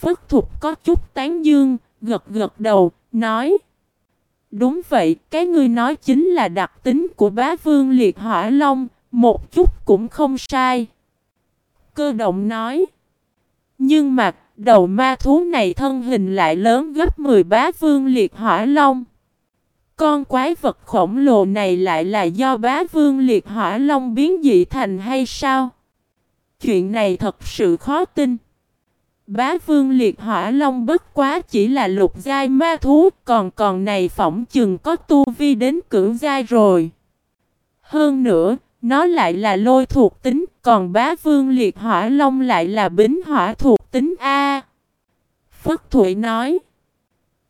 Phất Thục có chút tán dương, gật gật đầu, nói. Đúng vậy, cái ngươi nói chính là đặc tính của bá vương liệt hỏa long, một chút cũng không sai. Cơ động nói. Nhưng mà, đầu ma thú này thân hình lại lớn gấp 10 bá vương liệt hỏa long. Con quái vật khổng lồ này lại là do bá vương liệt hỏa long biến dị thành hay sao? Chuyện này thật sự khó tin. Bá vương liệt hỏa long bất quá chỉ là lục giai ma thú, còn còn này phỏng chừng có tu vi đến cưỡng giai rồi. Hơn nữa, nó lại là lôi thuộc tính, còn bá vương liệt hỏa long lại là bính hỏa thuộc tính A. Phất Thụy nói,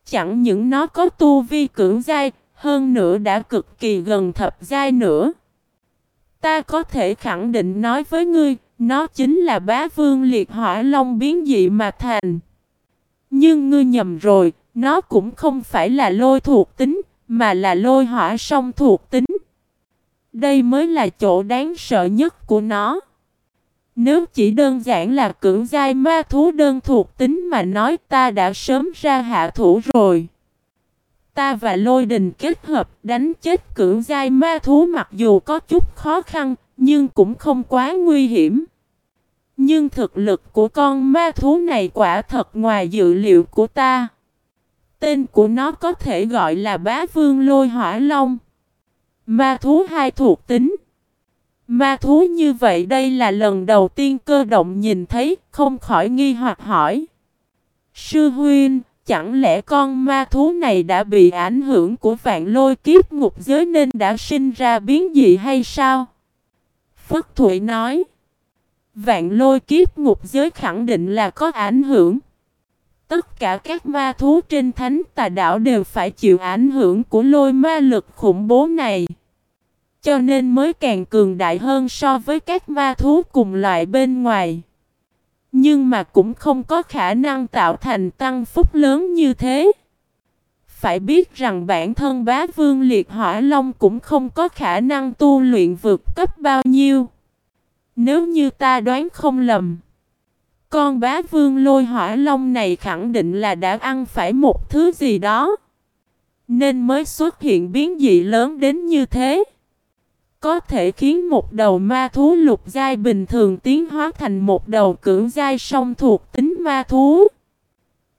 chẳng những nó có tu vi cưỡng giai, hơn nữa đã cực kỳ gần thập giai nữa. Ta có thể khẳng định nói với ngươi, nó chính là bá vương liệt hỏa long biến dị mà thành. Nhưng ngươi nhầm rồi, nó cũng không phải là lôi thuộc tính, mà là lôi hỏa song thuộc tính. Đây mới là chỗ đáng sợ nhất của nó. Nếu chỉ đơn giản là cưỡng giai ma thú đơn thuộc tính mà nói ta đã sớm ra hạ thủ rồi. Ta và lôi đình kết hợp đánh chết cưỡng giai ma thú mặc dù có chút khó khăn, nhưng cũng không quá nguy hiểm. Nhưng thực lực của con ma thú này quả thật ngoài dự liệu của ta. Tên của nó có thể gọi là bá vương lôi hỏa long. Ma thú hai thuộc tính. Ma thú như vậy đây là lần đầu tiên cơ động nhìn thấy, không khỏi nghi hoặc hỏi. Sư huynh, chẳng lẽ con ma thú này đã bị ảnh hưởng của vạn lôi kiếp ngục giới nên đã sinh ra biến dị hay sao? Phất Thụy nói. Vạn lôi kiếp ngục giới khẳng định là có ảnh hưởng. Tất cả các ma thú trên thánh tà đảo đều phải chịu ảnh hưởng của lôi ma lực khủng bố này. Cho nên mới càng cường đại hơn so với các ma thú cùng loại bên ngoài. Nhưng mà cũng không có khả năng tạo thành tăng phúc lớn như thế. Phải biết rằng bản thân bá vương liệt hỏa long cũng không có khả năng tu luyện vượt cấp bao nhiêu. Nếu như ta đoán không lầm. Con bá vương lôi hỏa long này khẳng định là đã ăn phải một thứ gì đó. Nên mới xuất hiện biến dị lớn đến như thế. Có thể khiến một đầu ma thú lục giai bình thường tiến hóa thành một đầu cưỡng giai song thuộc tính ma thú.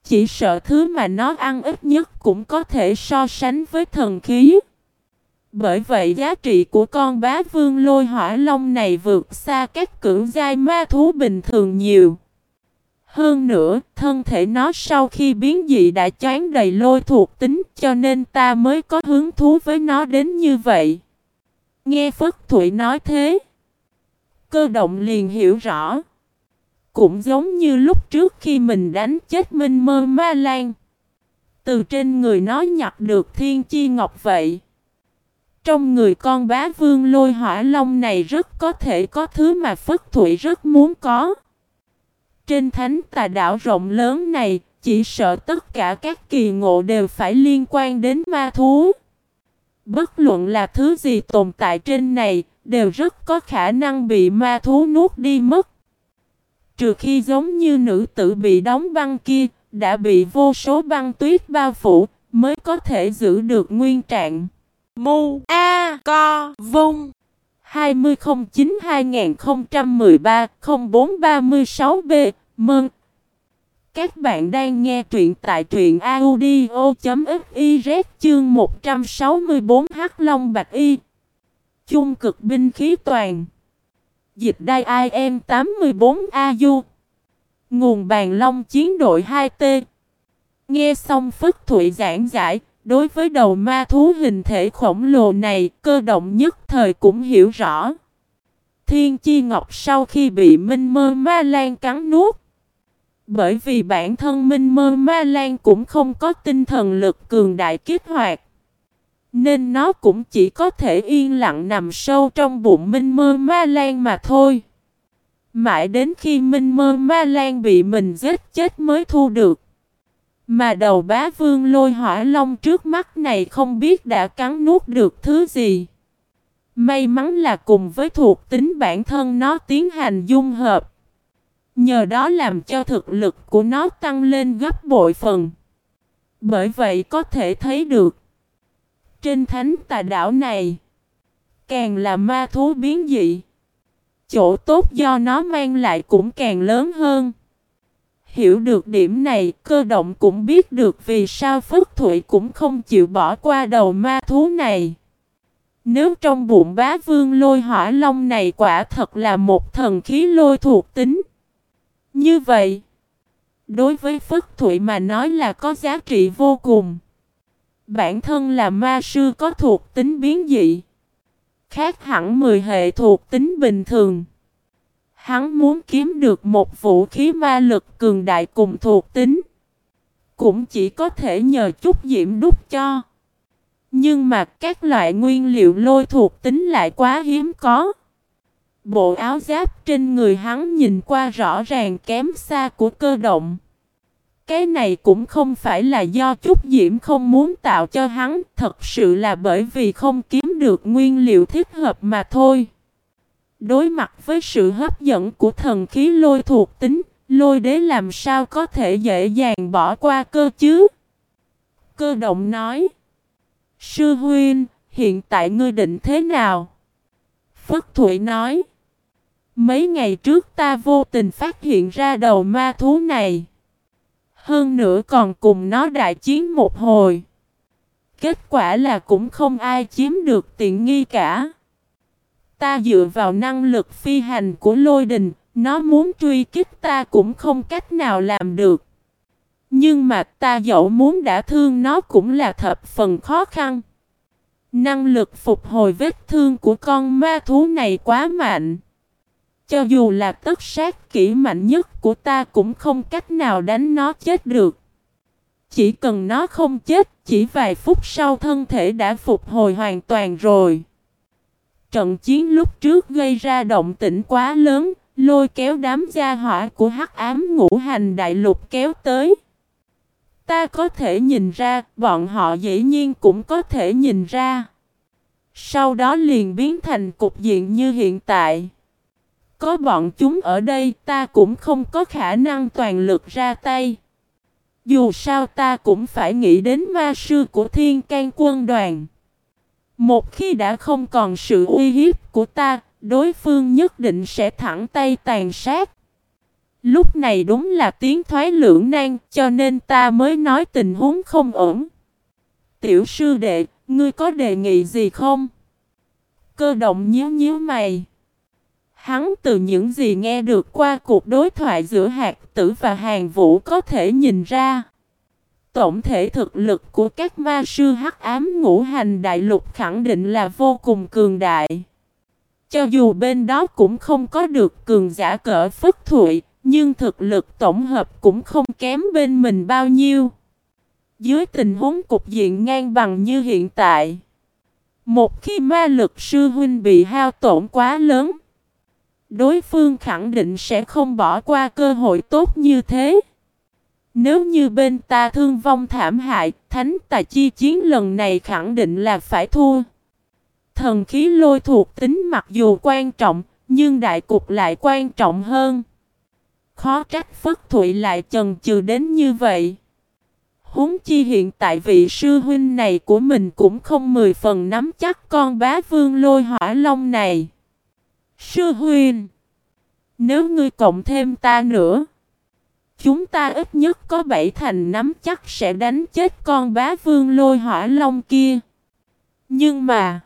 Chỉ sợ thứ mà nó ăn ít nhất cũng có thể so sánh với thần khí. Bởi vậy giá trị của con bá vương lôi hỏa long này vượt xa các cưỡng giai ma thú bình thường nhiều. Hơn nữa, thân thể nó sau khi biến dị đã choán đầy lôi thuộc tính cho nên ta mới có hứng thú với nó đến như vậy. Nghe Phất Thụy nói thế, cơ động liền hiểu rõ. Cũng giống như lúc trước khi mình đánh chết Minh Mơ Ma Lan. Từ trên người nó nhặt được thiên chi ngọc vậy. Trong người con bá vương lôi hỏa long này rất có thể có thứ mà Phất Thụy rất muốn có. Trên thánh tà đảo rộng lớn này, chỉ sợ tất cả các kỳ ngộ đều phải liên quan đến ma thú. Bất luận là thứ gì tồn tại trên này, đều rất có khả năng bị ma thú nuốt đi mất. Trừ khi giống như nữ tử bị đóng băng kia, đã bị vô số băng tuyết bao phủ, mới có thể giữ được nguyên trạng. Mu A Co Vung 2009-2013-0436B Mừng! Các bạn đang nghe truyện tại truyện audio.fiz chương 164 Hắc Long Bạch Y Chung cực binh khí toàn Dịch đai IM 84AU Nguồn bàn long chiến đội 2T Nghe xong Phất Thụy giảng giải Đối với đầu ma thú hình thể khổng lồ này, cơ động nhất thời cũng hiểu rõ. Thiên Chi Ngọc sau khi bị Minh Mơ Ma Lan cắn nuốt. Bởi vì bản thân Minh Mơ Ma Lan cũng không có tinh thần lực cường đại kích hoạt. Nên nó cũng chỉ có thể yên lặng nằm sâu trong bụng Minh Mơ Ma Lan mà thôi. Mãi đến khi Minh Mơ Ma Lan bị mình giết chết mới thu được. Mà đầu bá vương lôi hỏa long trước mắt này không biết đã cắn nuốt được thứ gì. May mắn là cùng với thuộc tính bản thân nó tiến hành dung hợp. Nhờ đó làm cho thực lực của nó tăng lên gấp bội phần. Bởi vậy có thể thấy được. Trên thánh tà đảo này. Càng là ma thú biến dị. Chỗ tốt do nó mang lại cũng càng lớn hơn. Hiểu được điểm này, cơ động cũng biết được vì sao Phất Thụy cũng không chịu bỏ qua đầu ma thú này. Nếu trong bụng bá vương lôi hỏa long này quả thật là một thần khí lôi thuộc tính. Như vậy, đối với Phất Thụy mà nói là có giá trị vô cùng. Bản thân là ma sư có thuộc tính biến dị. Khác hẳn 10 hệ thuộc tính bình thường. Hắn muốn kiếm được một vũ khí ma lực cường đại cùng thuộc tính. Cũng chỉ có thể nhờ chút diễm đúc cho. Nhưng mà các loại nguyên liệu lôi thuộc tính lại quá hiếm có. Bộ áo giáp trên người hắn nhìn qua rõ ràng kém xa của cơ động. Cái này cũng không phải là do trúc diễm không muốn tạo cho hắn, thật sự là bởi vì không kiếm được nguyên liệu thích hợp mà thôi. Đối mặt với sự hấp dẫn của thần khí lôi thuộc tính, lôi đế làm sao có thể dễ dàng bỏ qua cơ chứ? Cơ động nói. Sư huynh, hiện tại ngươi định thế nào? Phất Thụy nói. Mấy ngày trước ta vô tình phát hiện ra đầu ma thú này. Hơn nữa còn cùng nó đại chiến một hồi. Kết quả là cũng không ai chiếm được tiện nghi cả. Ta dựa vào năng lực phi hành của lôi đình, nó muốn truy kích ta cũng không cách nào làm được. Nhưng mà ta dẫu muốn đã thương nó cũng là thập phần khó khăn. Năng lực phục hồi vết thương của con ma thú này quá mạnh. Cho dù là tất sát kỹ mạnh nhất của ta cũng không cách nào đánh nó chết được. Chỉ cần nó không chết, chỉ vài phút sau thân thể đã phục hồi hoàn toàn rồi. Trận chiến lúc trước gây ra động tĩnh quá lớn, lôi kéo đám gia hỏa của hắc ám ngũ hành đại lục kéo tới. Ta có thể nhìn ra, bọn họ dĩ nhiên cũng có thể nhìn ra. Sau đó liền biến thành cục diện như hiện tại. Có bọn chúng ở đây ta cũng không có khả năng toàn lực ra tay. Dù sao ta cũng phải nghĩ đến ma sư của thiên can quân đoàn. Một khi đã không còn sự uy hiếp của ta, đối phương nhất định sẽ thẳng tay tàn sát. Lúc này đúng là tiếng thoái lưỡng nan, cho nên ta mới nói tình huống không ổn. Tiểu sư đệ, ngươi có đề nghị gì không? Cơ động nhíu nhíu mày. Hắn từ những gì nghe được qua cuộc đối thoại giữa hạt tử và hàng vũ có thể nhìn ra. Tổng thể thực lực của các ma sư hắc ám ngũ hành đại lục khẳng định là vô cùng cường đại. Cho dù bên đó cũng không có được cường giả cỡ phất thụy, nhưng thực lực tổng hợp cũng không kém bên mình bao nhiêu. Dưới tình huống cục diện ngang bằng như hiện tại, một khi ma lực sư huynh bị hao tổn quá lớn, đối phương khẳng định sẽ không bỏ qua cơ hội tốt như thế. Nếu như bên ta thương vong thảm hại, thánh tà chi chiến lần này khẳng định là phải thua. Thần khí lôi thuộc tính mặc dù quan trọng, nhưng đại cục lại quan trọng hơn. Khó trách Phất Thụy lại chần chừ đến như vậy. Húng chi hiện tại vị sư huynh này của mình cũng không mười phần nắm chắc con bá vương lôi hỏa long này. Sư Huyền, nếu ngươi cộng thêm ta nữa, chúng ta ít nhất có bảy thành nắm chắc sẽ đánh chết con bá vương lôi hỏa long kia. Nhưng mà,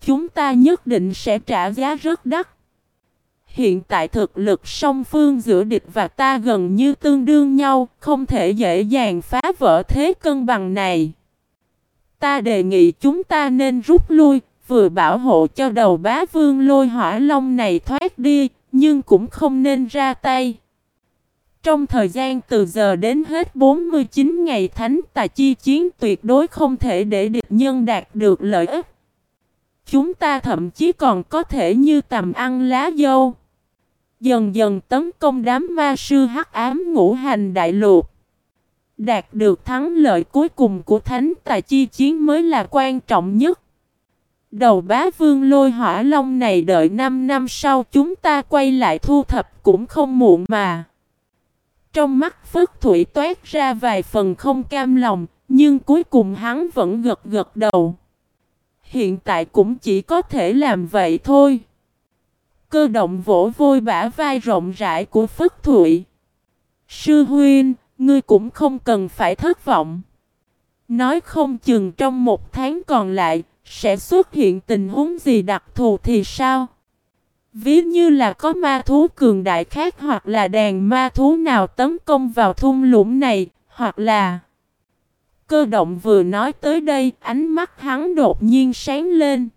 chúng ta nhất định sẽ trả giá rất đắt. Hiện tại thực lực song phương giữa địch và ta gần như tương đương nhau, không thể dễ dàng phá vỡ thế cân bằng này. Ta đề nghị chúng ta nên rút lui, vừa bảo hộ cho đầu bá vương lôi hỏa long này thoát đi, nhưng cũng không nên ra tay. Trong thời gian từ giờ đến hết 49 ngày thánh tà chi chiến tuyệt đối không thể để địch nhân đạt được lợi ích. Chúng ta thậm chí còn có thể như tầm ăn lá dâu. Dần dần tấn công đám ma sư hắc ám ngũ hành đại lục. Đạt được thắng lợi cuối cùng của thánh tài chi chiến mới là quan trọng nhất. Đầu bá vương lôi hỏa long này đợi 5 năm sau chúng ta quay lại thu thập cũng không muộn mà. Trong mắt Phất Thủy toát ra vài phần không cam lòng, nhưng cuối cùng hắn vẫn gật gật đầu. Hiện tại cũng chỉ có thể làm vậy thôi. Cơ động vỗ vôi bả vai rộng rãi của Phất Thụy. Sư huynh, ngươi cũng không cần phải thất vọng. Nói không chừng trong một tháng còn lại, sẽ xuất hiện tình huống gì đặc thù thì sao? Ví như là có ma thú cường đại khác hoặc là đàn ma thú nào tấn công vào thung lũng này, hoặc là... Cơ động vừa nói tới đây, ánh mắt hắn đột nhiên sáng lên.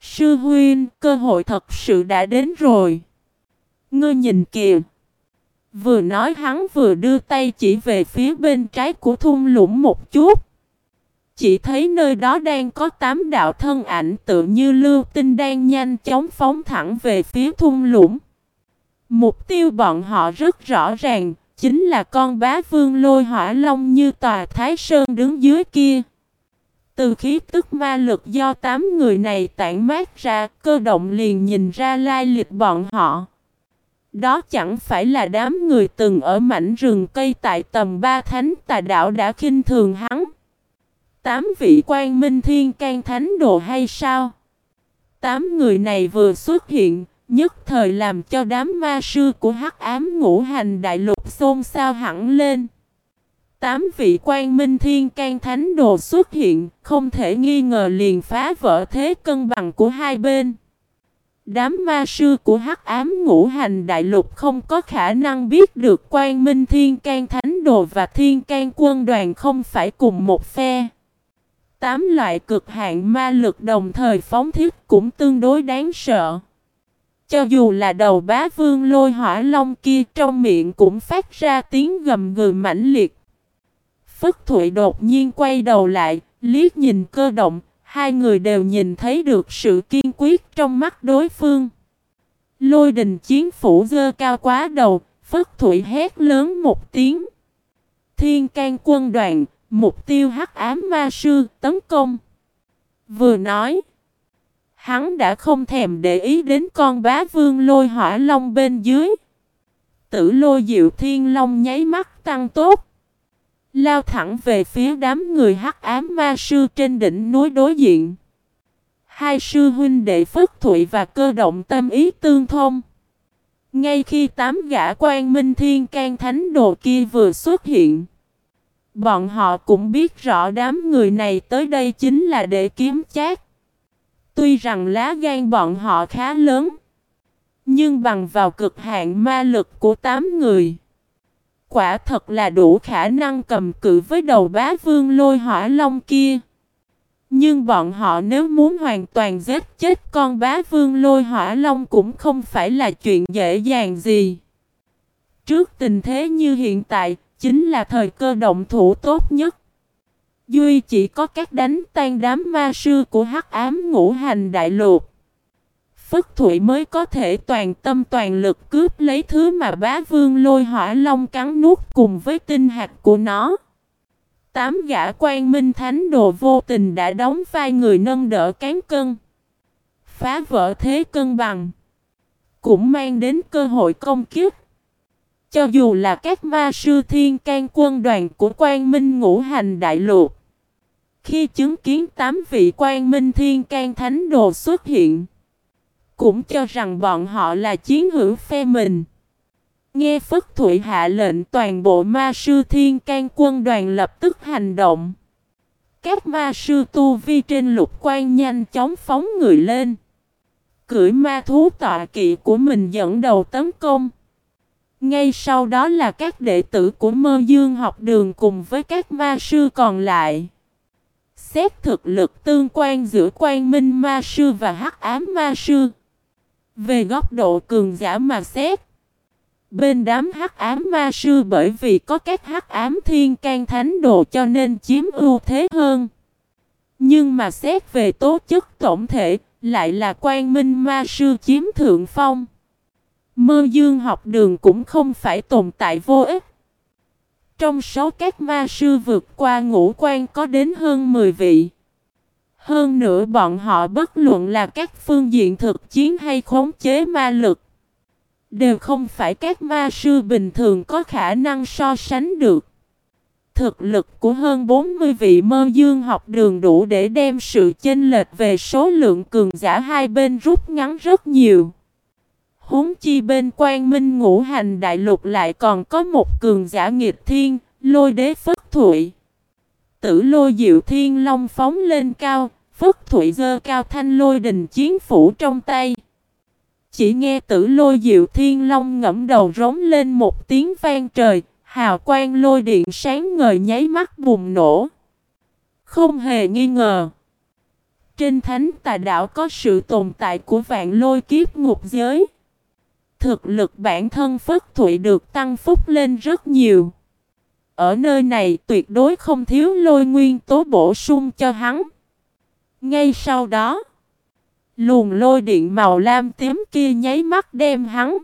Sư huynh, cơ hội thật sự đã đến rồi. Ngươi nhìn kìa. Vừa nói hắn vừa đưa tay chỉ về phía bên trái của thung lũng một chút. Chỉ thấy nơi đó đang có tám đạo thân ảnh tự như lưu tinh đang nhanh chóng phóng thẳng về phía thung lũng. Mục tiêu bọn họ rất rõ ràng, chính là con bá vương lôi hỏa long như tòa Thái Sơn đứng dưới kia. Từ khí tức ma lực do tám người này tản mát ra, cơ động liền nhìn ra lai lịch bọn họ. Đó chẳng phải là đám người từng ở mảnh rừng cây tại tầm ba thánh tà đảo đã khinh thường hắn. Tám vị quan minh thiên can thánh đồ hay sao? Tám người này vừa xuất hiện, nhất thời làm cho đám ma sư của hắc ám ngũ hành đại lục xôn xao hẳn lên. Tám vị quan minh thiên can thánh đồ xuất hiện, không thể nghi ngờ liền phá vỡ thế cân bằng của hai bên. Đám ma sư của hắc ám ngũ hành đại lục không có khả năng biết được quan minh thiên can thánh đồ và thiên can quân đoàn không phải cùng một phe. Tám loại cực hạn ma lực đồng thời phóng thiết cũng tương đối đáng sợ. Cho dù là đầu bá vương lôi hỏa long kia trong miệng cũng phát ra tiếng gầm gừ mãnh liệt. Phất Thụy đột nhiên quay đầu lại, liếc nhìn cơ động, hai người đều nhìn thấy được sự kiên quyết trong mắt đối phương. Lôi đình chiến phủ dơ cao quá đầu, Phất Thụy hét lớn một tiếng. Thiên can quân đoàn, mục tiêu hắc ám ma sư, tấn công. Vừa nói, hắn đã không thèm để ý đến con bá vương lôi hỏa long bên dưới. Tử lôi diệu thiên long nháy mắt tăng tốt. Lao thẳng về phía đám người hắc ám ma sư trên đỉnh núi đối diện. Hai sư huynh đệ Phất Thụy và cơ động tâm ý tương thông. Ngay khi tám gã quan minh thiên can thánh đồ kia vừa xuất hiện. Bọn họ cũng biết rõ đám người này tới đây chính là để kiếm chát. Tuy rằng lá gan bọn họ khá lớn. Nhưng bằng vào cực hạn ma lực của tám người quả thật là đủ khả năng cầm cự với đầu bá vương lôi hỏa long kia. Nhưng bọn họ nếu muốn hoàn toàn giết chết con bá vương lôi hỏa long cũng không phải là chuyện dễ dàng gì. Trước tình thế như hiện tại, chính là thời cơ động thủ tốt nhất. Duy chỉ có các đánh tan đám ma sư của hắc ám ngũ hành đại lục. Phất Thụy mới có thể toàn tâm toàn lực cướp lấy thứ mà bá vương lôi hỏa long cắn nuốt cùng với tinh hạt của nó. Tám gã quan minh thánh đồ vô tình đã đóng vai người nâng đỡ cán cân. Phá vỡ thế cân bằng. Cũng mang đến cơ hội công kiếp. Cho dù là các ma sư thiên can quân đoàn của quan minh ngũ hành đại lục. Khi chứng kiến tám vị quan minh thiên can thánh đồ xuất hiện, cũng cho rằng bọn họ là chiến hữu phe mình. Nghe Phất Thụy hạ lệnh, toàn bộ ma sư thiên can quân đoàn lập tức hành động. Các ma sư tu vi trên lục quan nhanh chóng phóng người lên. Cưỡi ma thú tọa kỵ của mình dẫn đầu tấn công. Ngay sau đó là các đệ tử của mơ dương học đường cùng với các ma sư còn lại. Xét thực lực tương quan giữa quan minh ma sư và hắc ám ma sư. Về góc độ cường giả mà xét, bên đám hắc ám ma sư bởi vì có các hắc ám thiên can thánh đồ cho nên chiếm ưu thế hơn. Nhưng mà xét về tố chất tổng thể, lại là quan minh ma sư chiếm thượng phong. Mơ dương học đường cũng không phải tồn tại vô ích. Trong số các ma sư vượt qua ngũ quan có đến hơn 10 vị. Hơn nữa bọn họ bất luận là các phương diện thực chiến hay khống chế ma lực. Đều không phải các ma sư bình thường có khả năng so sánh được. Thực lực của hơn 40 vị mơ dương học đường đủ để đem sự chênh lệch về số lượng cường giả hai bên rút ngắn rất nhiều. Huống chi bên quan minh ngũ hành đại lục lại còn có một cường giả nghịch thiên, lôi đế phất thụy. Tử lôi diệu thiên long phóng lên cao, phất thụy dơ cao thanh lôi đình chiến phủ trong tay. Chỉ nghe tử lôi diệu thiên long ngẫm đầu rống lên một tiếng vang trời, hào quang lôi điện sáng ngời nháy mắt bùng nổ. Không hề nghi ngờ. Trên thánh tà đảo có sự tồn tại của vạn lôi kiếp ngục giới. Thực lực bản thân Phất Thụy được tăng phúc lên rất nhiều. Ở nơi này tuyệt đối không thiếu lôi nguyên tố bổ sung cho hắn. Ngay sau đó, luồng lôi điện màu lam tím kia nháy mắt đem hắn.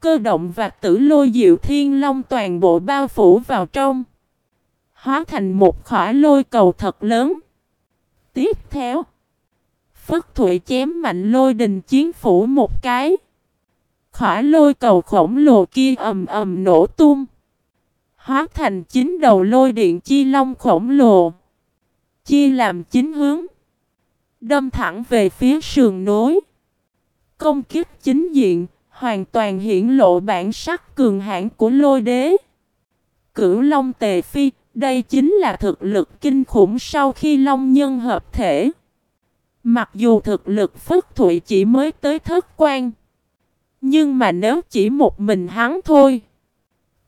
Cơ động và tử lôi diệu thiên long toàn bộ bao phủ vào trong. Hóa thành một khỏa lôi cầu thật lớn. Tiếp theo, Phất Thụy chém mạnh lôi đình chiến phủ một cái. Khỏa lôi cầu khổng lồ kia ầm ầm nổ tung. Hóa thành chín đầu lôi điện chi long khổng lồ. Chia làm chín hướng. Đâm thẳng về phía sườn núi Công kích chính diện, hoàn toàn hiển lộ bản sắc cường hãn của lôi đế. Cửu Long Tề Phi, đây chính là thực lực kinh khủng sau khi Long Nhân hợp thể. Mặc dù thực lực Phất Thụy chỉ mới tới thất quan. Nhưng mà nếu chỉ một mình hắn thôi,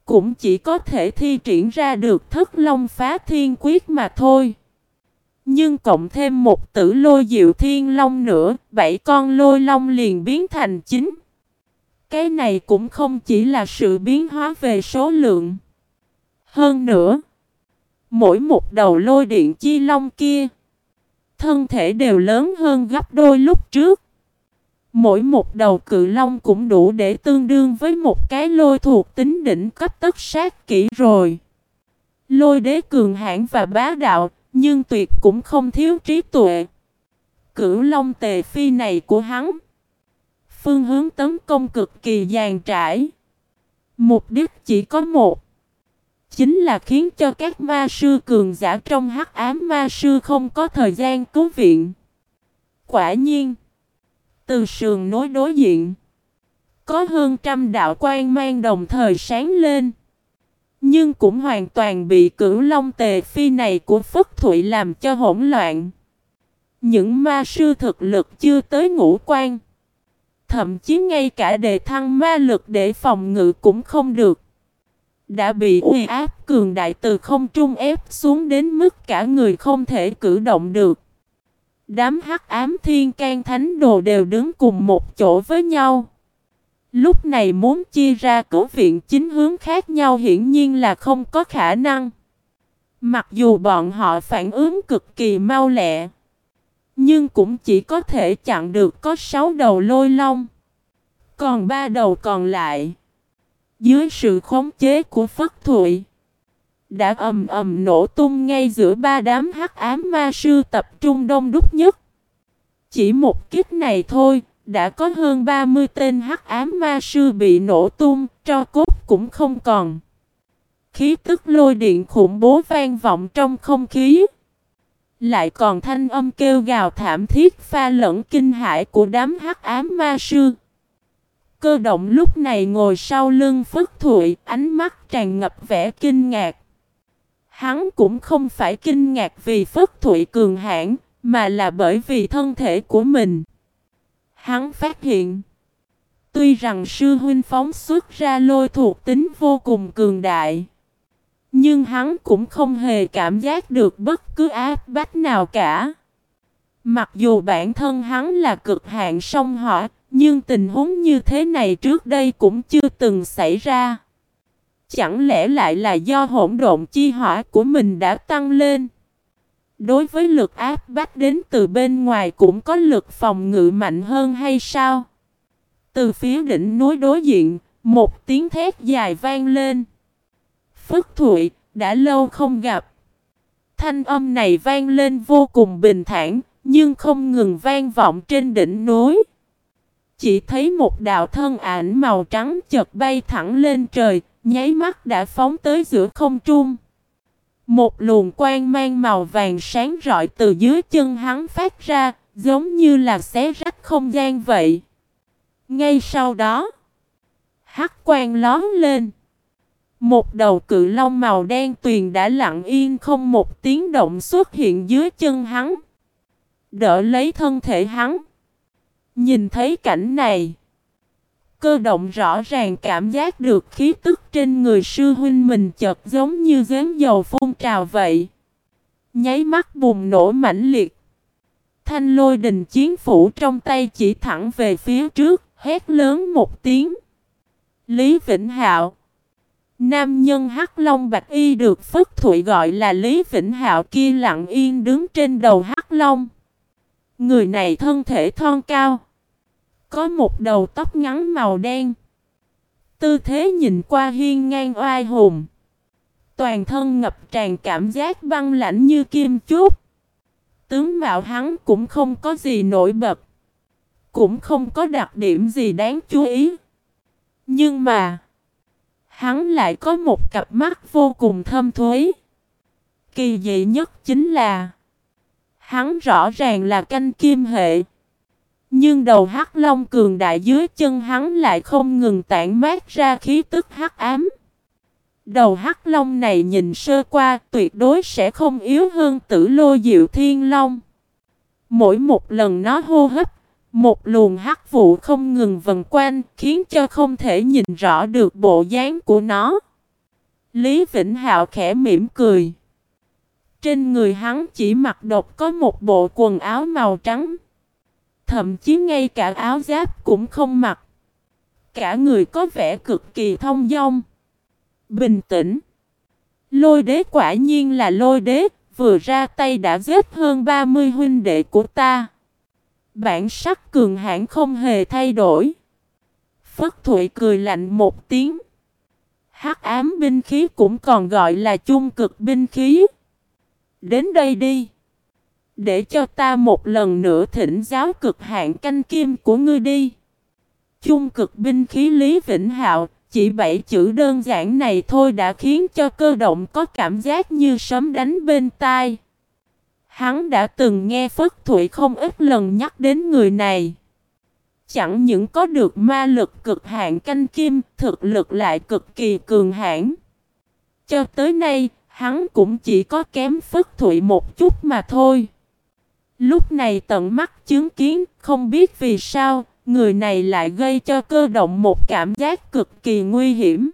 cũng chỉ có thể thi triển ra được thất long phá thiên quyết mà thôi. Nhưng cộng thêm một tử lôi diệu thiên long nữa, bảy con lôi long liền biến thành chín. Cái này cũng không chỉ là sự biến hóa về số lượng. Hơn nữa, mỗi một đầu lôi điện chi long kia, thân thể đều lớn hơn gấp đôi lúc trước. Mỗi một đầu cự long cũng đủ để tương đương với một cái lôi thuộc tính đỉnh cấp tất sát kỹ rồi. Lôi đế cường hãn và bá đạo, nhưng tuyệt cũng không thiếu trí tuệ. Cửu long tề phi này của hắn. Phương hướng tấn công cực kỳ dàn trải. Mục đích chỉ có một. Chính là khiến cho các ma sư cường giả trong hắc ám ma sư không có thời gian cứu viện. Quả nhiên. Từ sườn nối đối diện, có hơn trăm đạo quan mang đồng thời sáng lên. Nhưng cũng hoàn toàn bị cửu long tề phi này của Phất Thụy làm cho hỗn loạn. Những ma sư thực lực chưa tới ngũ quan. Thậm chí ngay cả đề thăng ma lực để phòng ngự cũng không được. Đã bị uy áp cường đại từ không trung ép xuống đến mức cả người không thể cử động được. Đám hắc ám thiên can thánh đồ đều đứng cùng một chỗ với nhau. Lúc này muốn chia ra cổ viện chính hướng khác nhau hiển nhiên là không có khả năng. Mặc dù bọn họ phản ứng cực kỳ mau lẹ, nhưng cũng chỉ có thể chặn được có sáu đầu lôi long. Còn ba đầu còn lại, dưới sự khống chế của Phất Thụy, đã ầm ầm nổ tung ngay giữa ba đám hắc ám ma sư tập trung đông đúc nhất. Chỉ một kích này thôi, đã có hơn 30 tên hắc ám ma sư bị nổ tung, cho cốt cũng không còn. Khí tức lôi điện khủng bố vang vọng trong không khí. Lại còn thanh âm kêu gào thảm thiết pha lẫn kinh hãi của đám hắc ám ma sư. Cơ động lúc này ngồi sau lưng Phất Thụy, ánh mắt tràn ngập vẻ kinh ngạc. Hắn cũng không phải kinh ngạc vì Phất Thụy cường hãn, mà là bởi vì thân thể của mình. Hắn phát hiện, tuy rằng sư huynh phóng xuất ra lôi thuộc tính vô cùng cường đại, nhưng hắn cũng không hề cảm giác được bất cứ áp bách nào cả. Mặc dù bản thân hắn là cực hạn song hỏa, nhưng tình huống như thế này trước đây cũng chưa từng xảy ra. Chẳng lẽ lại là do hỗn độn chi hỏa của mình đã tăng lên? Đối với lực áp bách đến từ bên ngoài cũng có lực phòng ngự mạnh hơn hay sao? Từ phía đỉnh núi đối diện, một tiếng thét dài vang lên. Phức Thụy, đã lâu không gặp. Thanh âm này vang lên vô cùng bình thản, nhưng không ngừng vang vọng trên đỉnh núi. Chỉ thấy một đạo thân ảnh màu trắng chợt bay thẳng lên trời, nháy mắt đã phóng tới giữa không trung. Một luồng quang mang màu vàng sáng rọi từ dưới chân hắn phát ra, giống như là xé rách không gian vậy. Ngay sau đó, hắc quang lón lên. Một đầu cự long màu đen tuyền đã lặng yên không một tiếng động xuất hiện dưới chân hắn. Đỡ lấy thân thể hắn. Nhìn thấy cảnh này. Cơ động rõ ràng cảm giác được khí tức trên người sư huynh mình chợt giống như giếng dầu phun trào vậy. Nháy mắt bùng nổ mãnh liệt. Thanh lôi đình chiến phủ trong tay chỉ thẳng về phía trước, hét lớn một tiếng. Lý Vĩnh Hạo Nam nhân Hắc Long Bạch Y được Phất Thụy gọi là Lý Vĩnh Hạo kia lặng yên đứng trên đầu Hắc Long. Người này thân thể thon cao. Có một đầu tóc ngắn màu đen. Tư thế nhìn qua hiên ngang oai hùng. Toàn thân ngập tràn cảm giác băng lãnh như kim chúc Tướng mạo hắn cũng không có gì nổi bật. Cũng không có đặc điểm gì đáng chú ý. Nhưng mà... Hắn lại có một cặp mắt vô cùng thâm thuế. Kỳ dị nhất chính là, Hắn rõ ràng là canh kim hệ. Nhưng đầu hắc long cường đại dưới chân hắn lại không ngừng tản mát ra khí tức hắc ám. Đầu hắc long này nhìn sơ qua tuyệt đối sẽ không yếu hơn tử lô diệu thiên long. Mỗi một lần nó hô hấp, một luồng hắc vụ không ngừng vần quanh khiến cho không thể nhìn rõ được bộ dáng của nó. Lý Vĩnh Hạo khẽ mỉm cười. Trên người hắn chỉ mặc độc có một bộ quần áo màu trắng. Thậm chí ngay cả áo giáp cũng không mặc. Cả người có vẻ cực kỳ thông dong. Bình tĩnh. Lôi đế quả nhiên là lôi đế, vừa ra tay đã giết hơn 30 huynh đệ của ta. Bản sắc cường hãn không hề thay đổi. Phất Thụy cười lạnh một tiếng. Hắc ám binh khí cũng còn gọi là chung cực binh khí. Đến đây đi. Để cho ta một lần nữa thỉnh giáo cực hạn canh kim của ngươi đi. Chung cực binh khí Lý Vĩnh Hạo, chỉ bảy chữ đơn giản này thôi đã khiến cho cơ động có cảm giác như sấm đánh bên tai. Hắn đã từng nghe Phất Thụy không ít lần nhắc đến người này. Chẳng những có được ma lực cực hạn canh kim, thực lực lại cực kỳ cường hãn. Cho tới nay, hắn cũng chỉ có kém Phất Thụy một chút mà thôi. Lúc này tận mắt chứng kiến, không biết vì sao, người này lại gây cho cơ động một cảm giác cực kỳ nguy hiểm.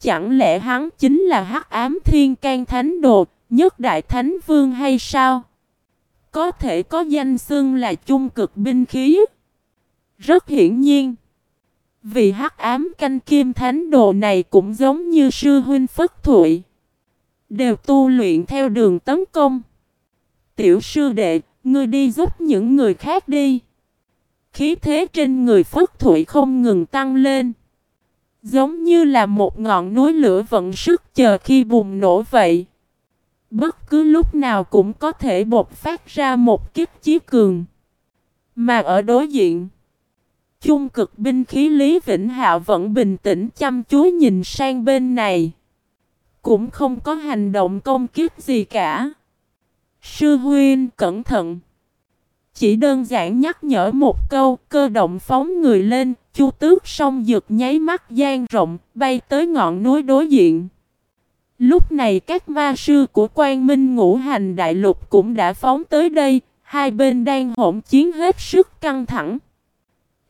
Chẳng lẽ hắn chính là hắc ám thiên can thánh đồ, nhất đại thánh vương hay sao? Có thể có danh xưng là chung cực binh khí. Rất hiển nhiên. Vì hắc ám canh kim thánh đồ này cũng giống như sư huynh Phất Thụy. Đều tu luyện theo đường tấn công. Tiểu sư đệ, ngươi đi giúp những người khác đi. Khí thế trên người Phất Thụy không ngừng tăng lên. Giống như là một ngọn núi lửa vận sức chờ khi bùng nổ vậy. Bất cứ lúc nào cũng có thể bộc phát ra một kiếp chí cường. Mà ở đối diện, chung cực binh khí Lý Vĩnh Hạo vẫn bình tĩnh chăm chú nhìn sang bên này. Cũng không có hành động công kiếp gì cả. Sư huynh cẩn thận. Chỉ đơn giản nhắc nhở một câu, cơ động phóng người lên, chu tước song dược nháy mắt gian rộng, bay tới ngọn núi đối diện. Lúc này các ma sư của quan minh ngũ hành đại lục cũng đã phóng tới đây, hai bên đang hỗn chiến hết sức căng thẳng.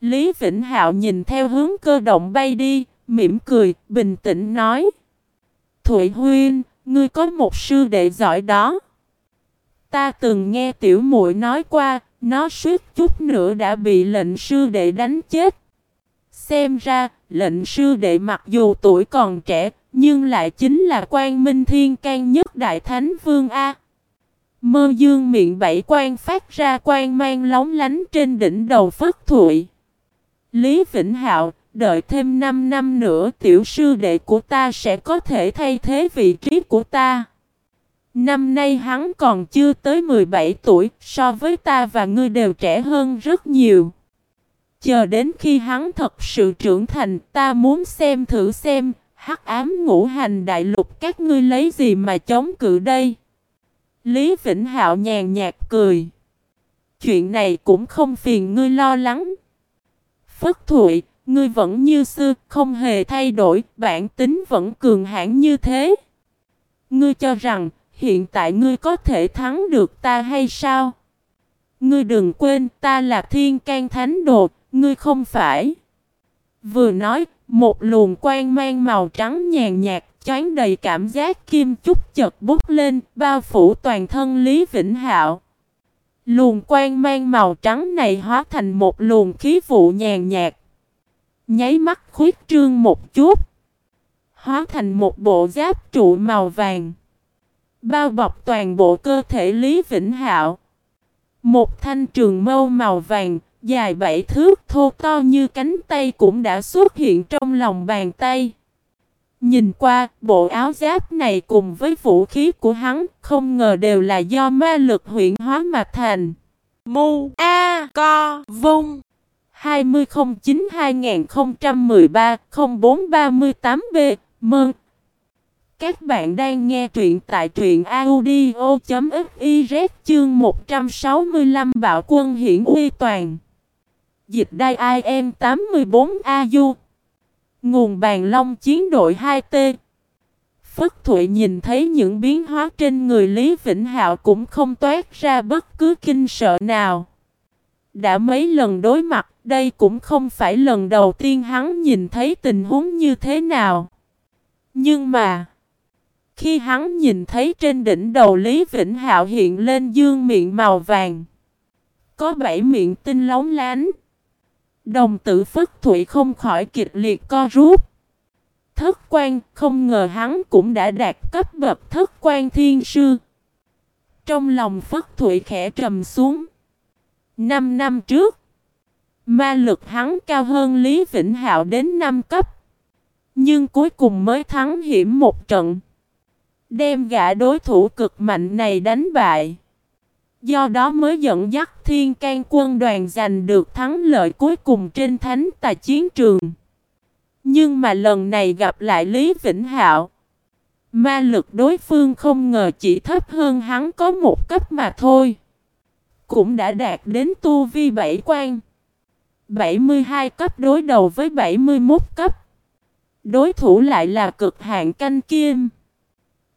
Lý Vĩnh Hạo nhìn theo hướng cơ động bay đi, mỉm cười, bình tĩnh nói. Thụy Huyên, ngươi có một sư đệ giỏi đó. Ta từng nghe tiểu muội nói qua, nó suýt chút nữa đã bị lệnh sư đệ đánh chết. Xem ra, lệnh sư đệ mặc dù tuổi còn trẻ, nhưng lại chính là quan minh thiên can nhất đại thánh vương A. Mơ dương miệng bảy quan phát ra quan mang lóng lánh trên đỉnh đầu phất thụy. Lý Vĩnh Hạo, đợi thêm 5 năm nữa tiểu sư đệ của ta sẽ có thể thay thế vị trí của ta. Năm nay hắn còn chưa tới 17 tuổi, so với ta và ngươi đều trẻ hơn rất nhiều. Chờ đến khi hắn thật sự trưởng thành, ta muốn xem thử xem, hắc ám ngũ hành đại lục các ngươi lấy gì mà chống cự đây. Lý Vĩnh Hạo nhàn nhạt cười. Chuyện này cũng không phiền ngươi lo lắng. Phất Thụy, ngươi vẫn như xưa, không hề thay đổi, bản tính vẫn cường hãn như thế. Ngươi cho rằng, hiện tại ngươi có thể thắng được ta hay sao? Ngươi đừng quên, ta là thiên can thánh đồ, ngươi không phải. Vừa nói, một luồng quang mang màu trắng nhàn nhạt, choáng đầy cảm giác kim chúc chật bút lên, bao phủ toàn thân Lý Vĩnh Hạo. Luồng quang mang màu trắng này hóa thành một luồng khí vụ nhàn nhạt. Nháy mắt khuyết trương một chút. Hóa thành một bộ giáp trụ màu vàng. Bao bọc toàn bộ cơ thể Lý Vĩnh Hạo. Một thanh trường mâu màu vàng, dài bảy thước thô to như cánh tay cũng đã xuất hiện trong lòng bàn tay. Nhìn qua, bộ áo giáp này cùng với vũ khí của hắn, không ngờ đều là do ma lực huyện hóa mà thành. Mu A Co Vung 2009-2013-0438B Mơn các bạn đang nghe truyện tại truyện audio.fiz chương 165 Bạo quân hiển uy toàn Dịch đai IM 84AU Nguồn bàn long chiến đội 2T Phất Thụy nhìn thấy những biến hóa trên người Lý Vĩnh Hạo cũng không toát ra bất cứ kinh sợ nào. Đã mấy lần đối mặt, đây cũng không phải lần đầu tiên hắn nhìn thấy tình huống như thế nào. Nhưng mà, khi hắn nhìn thấy trên đỉnh đầu Lý Vĩnh Hạo hiện lên dương miệng màu vàng, có bảy miệng tinh lóng lánh. Đồng tử Phất Thụy không khỏi kịch liệt co rút. Thất quan không ngờ hắn cũng đã đạt cấp bậc thất quan thiên sư. Trong lòng Phất Thụy khẽ trầm xuống. Năm năm trước, ma lực hắn cao hơn Lý Vĩnh Hạo đến năm cấp. Nhưng cuối cùng mới thắng hiểm một trận. Đem gã đối thủ cực mạnh này đánh bại. Do đó mới dẫn dắt thiên can quân đoàn giành được thắng lợi cuối cùng trên thánh tài chiến trường. Nhưng mà lần này gặp lại Lý Vĩnh Hạo. Ma lực đối phương không ngờ chỉ thấp hơn hắn có một cấp mà thôi. Cũng đã đạt đến tu vi bảy quan. 72 cấp đối đầu với 71 cấp. Đối thủ lại là cực hạn canh kim.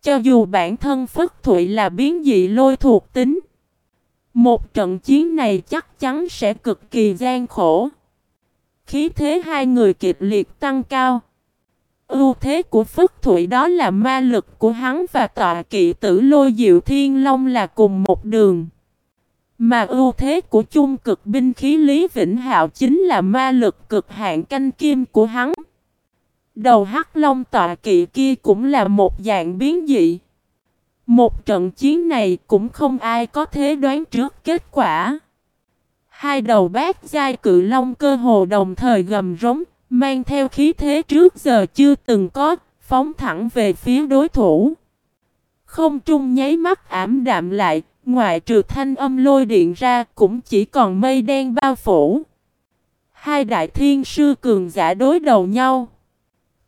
Cho dù bản thân Phất Thụy là biến dị lôi thuộc tính. Một trận chiến này chắc chắn sẽ cực kỳ gian khổ. Khí thế hai người kịch liệt tăng cao. Ưu thế của Phất Thụy đó là ma lực của hắn và tọa kỵ tử lôi diệu thiên long là cùng một đường. Mà ưu thế của chung cực binh khí Lý Vĩnh Hạo chính là ma lực cực hạn canh kim của hắn. Đầu hắc long tọa kỵ kia cũng là một dạng biến dị. Một trận chiến này cũng không ai có thể đoán trước kết quả. Hai đầu bát giai cự long cơ hồ đồng thời gầm rống, mang theo khí thế trước giờ chưa từng có, phóng thẳng về phía đối thủ. Không trung nháy mắt ảm đạm lại, ngoại trừ thanh âm lôi điện ra cũng chỉ còn mây đen bao phủ. Hai đại thiên sư cường giả đối đầu nhau.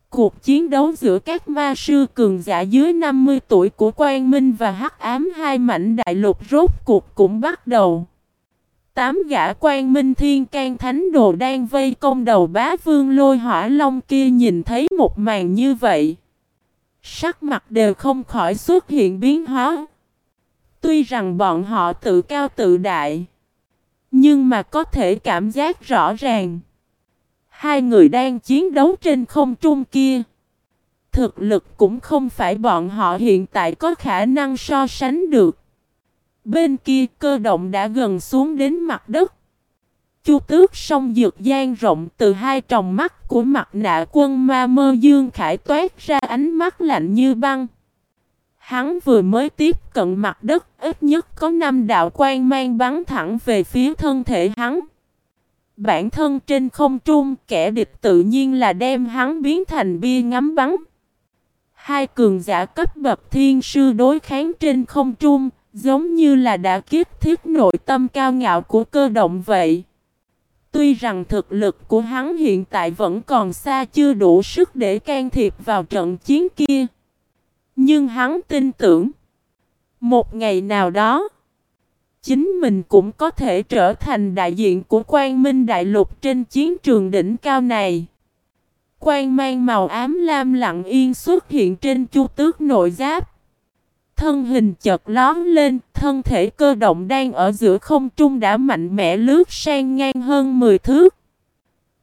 Cuộc chiến đấu giữa các ma sư cường giả dưới 50 tuổi của Quang Minh và Hắc Ám hai mảnh đại lục rốt cuộc cũng bắt đầu. Tám gã Quang Minh Thiên can Thánh Đồ đang vây công đầu bá vương lôi hỏa long kia nhìn thấy một màn như vậy. Sắc mặt đều không khỏi xuất hiện biến hóa. Tuy rằng bọn họ tự cao tự đại. Nhưng mà có thể cảm giác rõ ràng. Hai người đang chiến đấu trên không trung kia. Thực lực cũng không phải bọn họ hiện tại có khả năng so sánh được. Bên kia cơ động đã gần xuống đến mặt đất. Chu tước sông dược gian rộng từ hai tròng mắt của mặt nạ quân ma mơ dương khải toát ra ánh mắt lạnh như băng. Hắn vừa mới tiếp cận mặt đất, ít nhất có năm đạo quan mang bắn thẳng về phía thân thể hắn. Bản thân trên không trung, kẻ địch tự nhiên là đem hắn biến thành bia ngắm bắn. Hai cường giả cấp bậc thiên sư đối kháng trên không trung, giống như là đã kiếp thiết nội tâm cao ngạo của cơ động vậy. Tuy rằng thực lực của hắn hiện tại vẫn còn xa chưa đủ sức để can thiệp vào trận chiến kia. Nhưng hắn tin tưởng, một ngày nào đó, chính mình cũng có thể trở thành đại diện của quan minh đại lục trên chiến trường đỉnh cao này. Quan mang màu ám lam lặng yên xuất hiện trên chu tước nội giáp. Thân hình chợt lón lên, thân thể cơ động đang ở giữa không trung đã mạnh mẽ lướt sang ngang hơn 10 thước.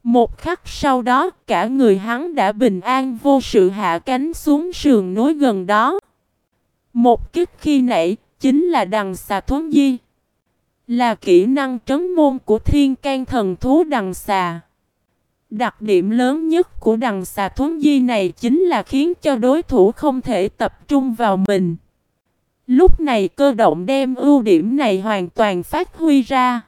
Một khắc sau đó, cả người hắn đã bình an vô sự hạ cánh xuống sườn núi gần đó. Một kích khi nãy, chính là đằng xà thuấn di. Là kỹ năng trấn môn của thiên can thần thú đằng xà. Đặc điểm lớn nhất của đằng xà thuấn di này chính là khiến cho đối thủ không thể tập trung vào mình. Lúc này cơ động đem ưu điểm này hoàn toàn phát huy ra.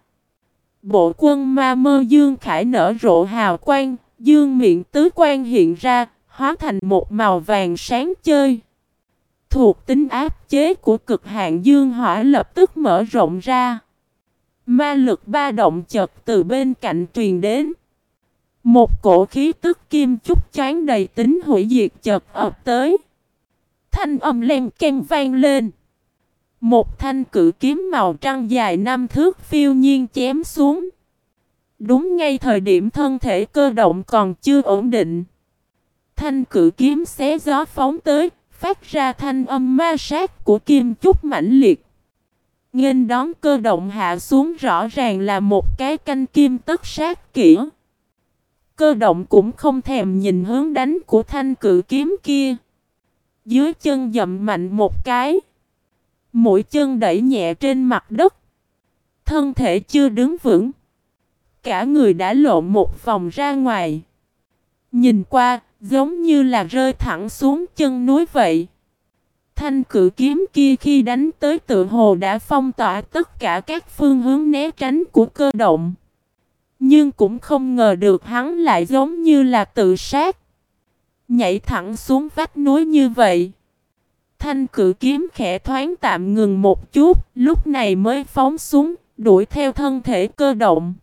Bộ quân ma mơ dương khải nở rộ hào quang, dương miệng tứ quan hiện ra, hóa thành một màu vàng sáng chơi. Thuộc tính áp chế của cực hạn dương hỏa lập tức mở rộng ra. Ma lực ba động chật từ bên cạnh truyền đến. Một cổ khí tức kim chúc chán đầy tính hủy diệt chợt ập tới. Thanh âm len ken vang lên. Một thanh cử kiếm màu trăng dài năm thước phiêu nhiên chém xuống. Đúng ngay thời điểm thân thể cơ động còn chưa ổn định. Thanh cử kiếm xé gió phóng tới, phát ra thanh âm ma sát của kim chúc mãnh liệt. Nghênh đón cơ động hạ xuống rõ ràng là một cái canh kim tất sát kỹ. Cơ động cũng không thèm nhìn hướng đánh của thanh cự kiếm kia. Dưới chân dậm mạnh một cái. Mũi chân đẩy nhẹ trên mặt đất. Thân thể chưa đứng vững. Cả người đã lộn một vòng ra ngoài. Nhìn qua, giống như là rơi thẳng xuống chân núi vậy. Thanh cử kiếm kia khi đánh tới tự hồ đã phong tỏa tất cả các phương hướng né tránh của cơ động. Nhưng cũng không ngờ được hắn lại giống như là tự sát. Nhảy thẳng xuống vách núi như vậy. Thanh cử kiếm khẽ thoáng tạm ngừng một chút, lúc này mới phóng xuống, đuổi theo thân thể cơ động.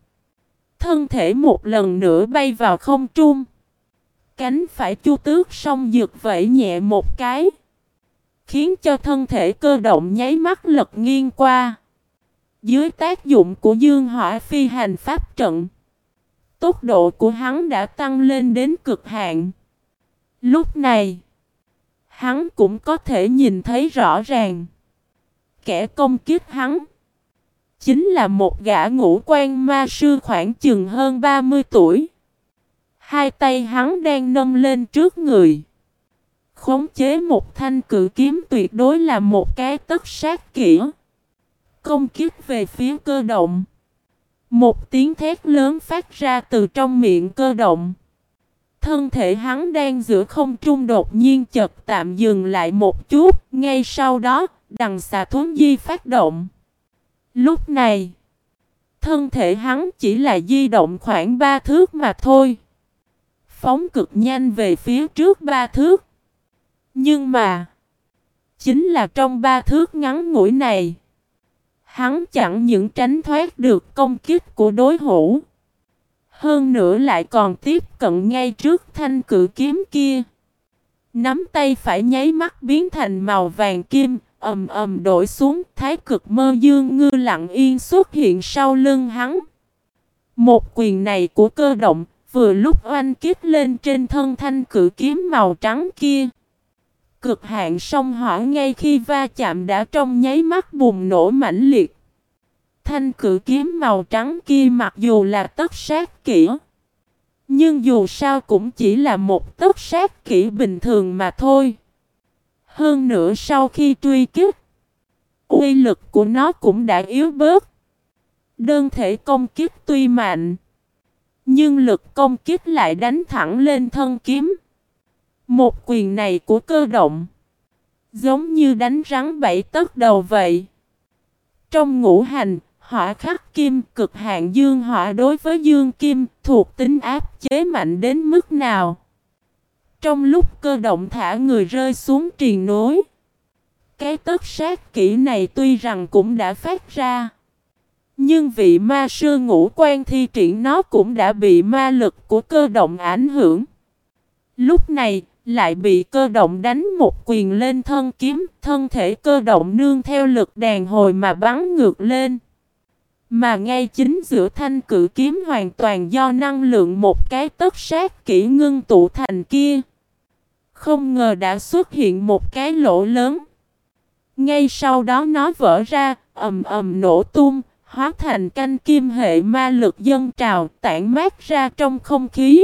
Thân thể một lần nữa bay vào không trung. Cánh phải chu tước song dược vẫy nhẹ một cái. Khiến cho thân thể cơ động nháy mắt lật nghiêng qua. Dưới tác dụng của dương hỏa phi hành pháp trận. Tốc độ của hắn đã tăng lên đến cực hạn. Lúc này, Hắn cũng có thể nhìn thấy rõ ràng. Kẻ công kích hắn chính là một gã ngũ quan ma sư khoảng chừng hơn 30 tuổi. Hai tay hắn đang nâng lên trước người. Khống chế một thanh cự kiếm tuyệt đối là một cái tất sát kỹ. Công kích về phía cơ động. Một tiếng thét lớn phát ra từ trong miệng cơ động. Thân thể hắn đang giữa không trung đột nhiên chật tạm dừng lại một chút, ngay sau đó, đằng xà thuấn di phát động. Lúc này, thân thể hắn chỉ là di động khoảng ba thước mà thôi. Phóng cực nhanh về phía trước ba thước. Nhưng mà, chính là trong ba thước ngắn ngủi này, hắn chẳng những tránh thoát được công kích của đối hữu hơn nữa lại còn tiếp cận ngay trước thanh cử kiếm kia. Nắm tay phải nháy mắt biến thành màu vàng kim, ầm ầm đổi xuống, thái cực mơ dương ngư lặng yên xuất hiện sau lưng hắn. Một quyền này của cơ động, vừa lúc oanh kích lên trên thân thanh cử kiếm màu trắng kia. Cực hạn sông hỏa ngay khi va chạm đã trong nháy mắt bùng nổ mãnh liệt. Thanh cử kiếm màu trắng kia mặc dù là tất sát kỹ. Nhưng dù sao cũng chỉ là một tất sát kỹ bình thường mà thôi. Hơn nữa sau khi truy kích, uy lực của nó cũng đã yếu bớt. Đơn thể công kích tuy mạnh, nhưng lực công kích lại đánh thẳng lên thân kiếm. Một quyền này của cơ động, giống như đánh rắn bảy tấc đầu vậy. Trong ngũ hành, Hỏa khắc kim cực hạn dương hỏa đối với dương kim thuộc tính áp chế mạnh đến mức nào? Trong lúc cơ động thả người rơi xuống triền nối. Cái tất sát kỹ này tuy rằng cũng đã phát ra. Nhưng vị ma sư ngũ quan thi triển nó cũng đã bị ma lực của cơ động ảnh hưởng. Lúc này, lại bị cơ động đánh một quyền lên thân kiếm, thân thể cơ động nương theo lực đàn hồi mà bắn ngược lên. Mà ngay chính giữa thanh cử kiếm hoàn toàn do năng lượng một cái tất sát kỹ ngưng tụ thành kia. Không ngờ đã xuất hiện một cái lỗ lớn. Ngay sau đó nó vỡ ra, ầm ầm nổ tung, hóa thành canh kim hệ ma lực dân trào tản mát ra trong không khí.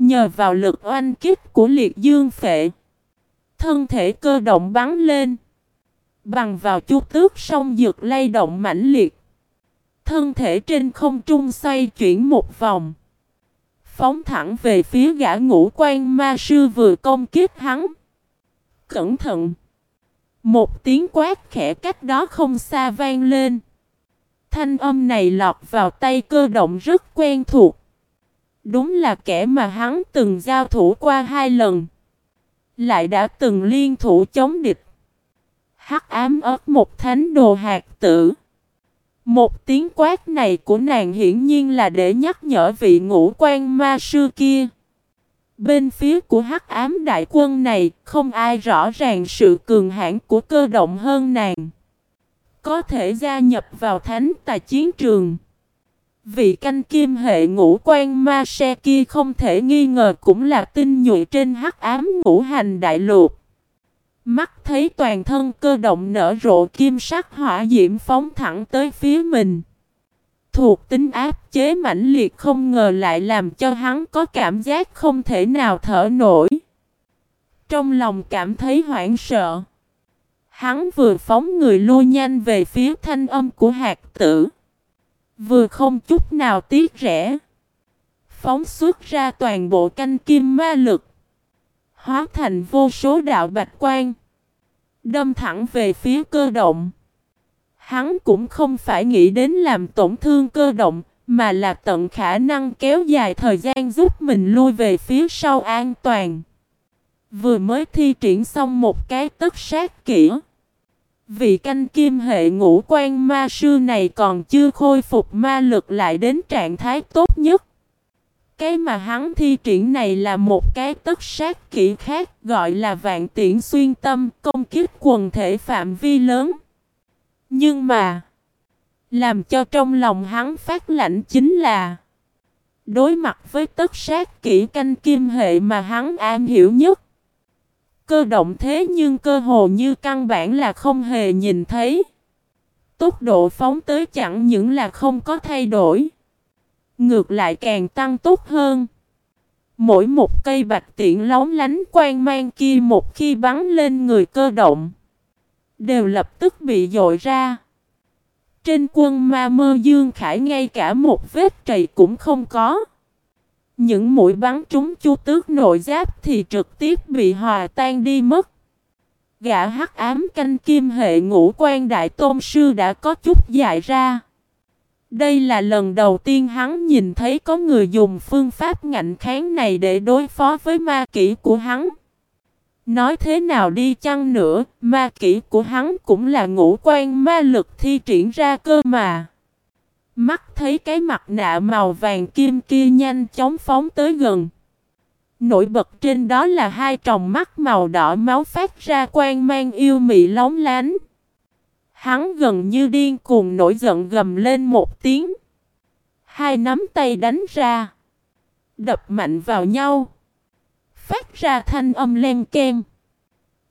Nhờ vào lực oanh kích của liệt dương phệ, thân thể cơ động bắn lên. Bằng vào chu tước sông dược lay động mãnh liệt. Thân thể trên không trung xoay chuyển một vòng. Phóng thẳng về phía gã ngũ quan ma sư vừa công kích hắn. Cẩn thận! Một tiếng quát khẽ cách đó không xa vang lên. Thanh âm này lọt vào tay cơ động rất quen thuộc. Đúng là kẻ mà hắn từng giao thủ qua hai lần. Lại đã từng liên thủ chống địch. Hắc ám ớt một thánh đồ hạt tử. Một tiếng quát này của nàng hiển nhiên là để nhắc nhở vị ngũ quan ma sư kia. Bên phía của hắc ám đại quân này, không ai rõ ràng sự cường hãn của cơ động hơn nàng. Có thể gia nhập vào thánh tài chiến trường. Vị canh kim hệ ngũ quan ma xe kia không thể nghi ngờ cũng là tinh nhuệ trên hắc ám ngũ hành đại lục. Mắt thấy toàn thân cơ động nở rộ kim sắc hỏa diễm phóng thẳng tới phía mình. Thuộc tính áp chế mãnh liệt không ngờ lại làm cho hắn có cảm giác không thể nào thở nổi. Trong lòng cảm thấy hoảng sợ. Hắn vừa phóng người lui nhanh về phía thanh âm của hạt tử. Vừa không chút nào tiếc rẻ. Phóng xuất ra toàn bộ canh kim ma lực. Hóa thành vô số đạo bạch quan. Đâm thẳng về phía cơ động. Hắn cũng không phải nghĩ đến làm tổn thương cơ động, mà là tận khả năng kéo dài thời gian giúp mình lui về phía sau an toàn. Vừa mới thi triển xong một cái tất sát kỹ. Vị canh kim hệ ngũ quan ma sư này còn chưa khôi phục ma lực lại đến trạng thái tốt nhất. Cái mà hắn thi triển này là một cái tất sát kỹ khác gọi là vạn tiễn xuyên tâm công kích quần thể phạm vi lớn. Nhưng mà, làm cho trong lòng hắn phát lạnh chính là đối mặt với tất sát kỹ canh kim hệ mà hắn am hiểu nhất. Cơ động thế nhưng cơ hồ như căn bản là không hề nhìn thấy. Tốc độ phóng tới chẳng những là không có thay đổi. Ngược lại càng tăng tốt hơn. Mỗi một cây bạch tiện lóng lánh quang mang kia một khi bắn lên người cơ động. Đều lập tức bị dội ra. Trên quân ma mơ dương khải ngay cả một vết trầy cũng không có. Những mũi bắn trúng chu tước nội giáp thì trực tiếp bị hòa tan đi mất. Gã hắc ám canh kim hệ ngũ quan đại tôn sư đã có chút dại ra. Đây là lần đầu tiên hắn nhìn thấy có người dùng phương pháp ngạnh kháng này để đối phó với ma kỹ của hắn. Nói thế nào đi chăng nữa, ma kỹ của hắn cũng là ngũ quan ma lực thi triển ra cơ mà. Mắt thấy cái mặt nạ màu vàng kim kia nhanh chóng phóng tới gần. Nổi bật trên đó là hai tròng mắt màu đỏ máu phát ra quang mang yêu mị lóng lánh. Hắn gần như điên cuồng nổi giận gầm lên một tiếng. Hai nắm tay đánh ra. Đập mạnh vào nhau. Phát ra thanh âm len ken.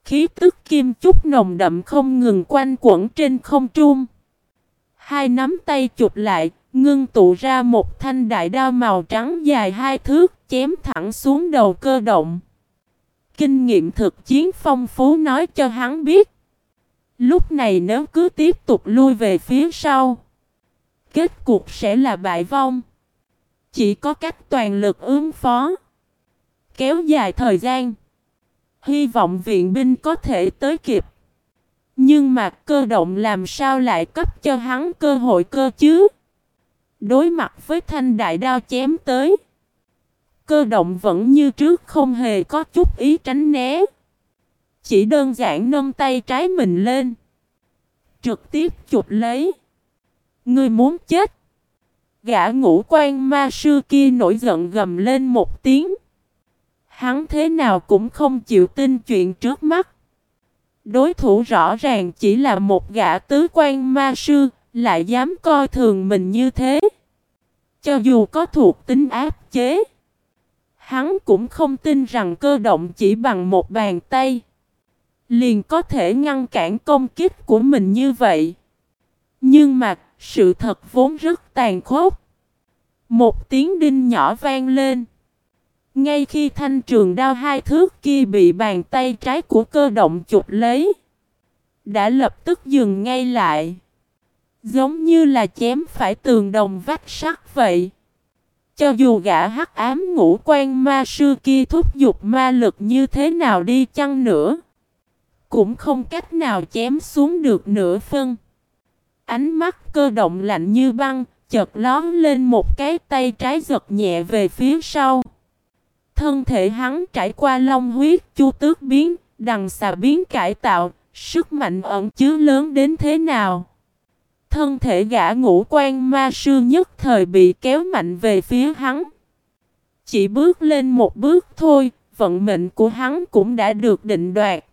Khí tức kim chút nồng đậm không ngừng quanh quẩn trên không trung. Hai nắm tay chụp lại, ngưng tụ ra một thanh đại đao màu trắng dài hai thước, chém thẳng xuống đầu cơ động. Kinh nghiệm thực chiến phong phú nói cho hắn biết. Lúc này nếu cứ tiếp tục lui về phía sau, kết cục sẽ là bại vong. Chỉ có cách toàn lực ứng phó, kéo dài thời gian. Hy vọng viện binh có thể tới kịp. Nhưng mà cơ động làm sao lại cấp cho hắn cơ hội cơ chứ? Đối mặt với thanh đại đao chém tới. cơ động vẫn như trước không hề có chút ý tránh né. Chỉ đơn giản nâng tay trái mình lên. Trực tiếp chụp lấy. Ngươi muốn chết. Gã ngũ quan ma sư kia nổi giận gầm lên một tiếng. Hắn thế nào cũng không chịu tin chuyện trước mắt. Đối thủ rõ ràng chỉ là một gã tứ quan ma sư, lại dám coi thường mình như thế. Cho dù có thuộc tính áp chế, hắn cũng không tin rằng cơ động chỉ bằng một bàn tay. Liền có thể ngăn cản công kích của mình như vậy. Nhưng mà, sự thật vốn rất tàn khốc. Một tiếng đinh nhỏ vang lên. Ngay khi thanh trường đao hai thước kia bị bàn tay trái của cơ động chụp lấy, đã lập tức dừng ngay lại. Giống như là chém phải tường đồng vách sắt vậy. Cho dù gã hắc ám ngũ quan ma sư kia thúc giục ma lực như thế nào đi chăng nữa, cũng không cách nào chém xuống được nửa phân. Ánh mắt cơ động lạnh như băng, chợt lón lên một cái tay trái giật nhẹ về phía sau. Thân thể hắn trải qua long huyết chu tước biến, đằng xà biến cải tạo, sức mạnh ẩn chứa lớn đến thế nào. Thân thể gã ngũ quan ma sư nhất thời bị kéo mạnh về phía hắn. Chỉ bước lên một bước thôi, vận mệnh của hắn cũng đã được định đoạt.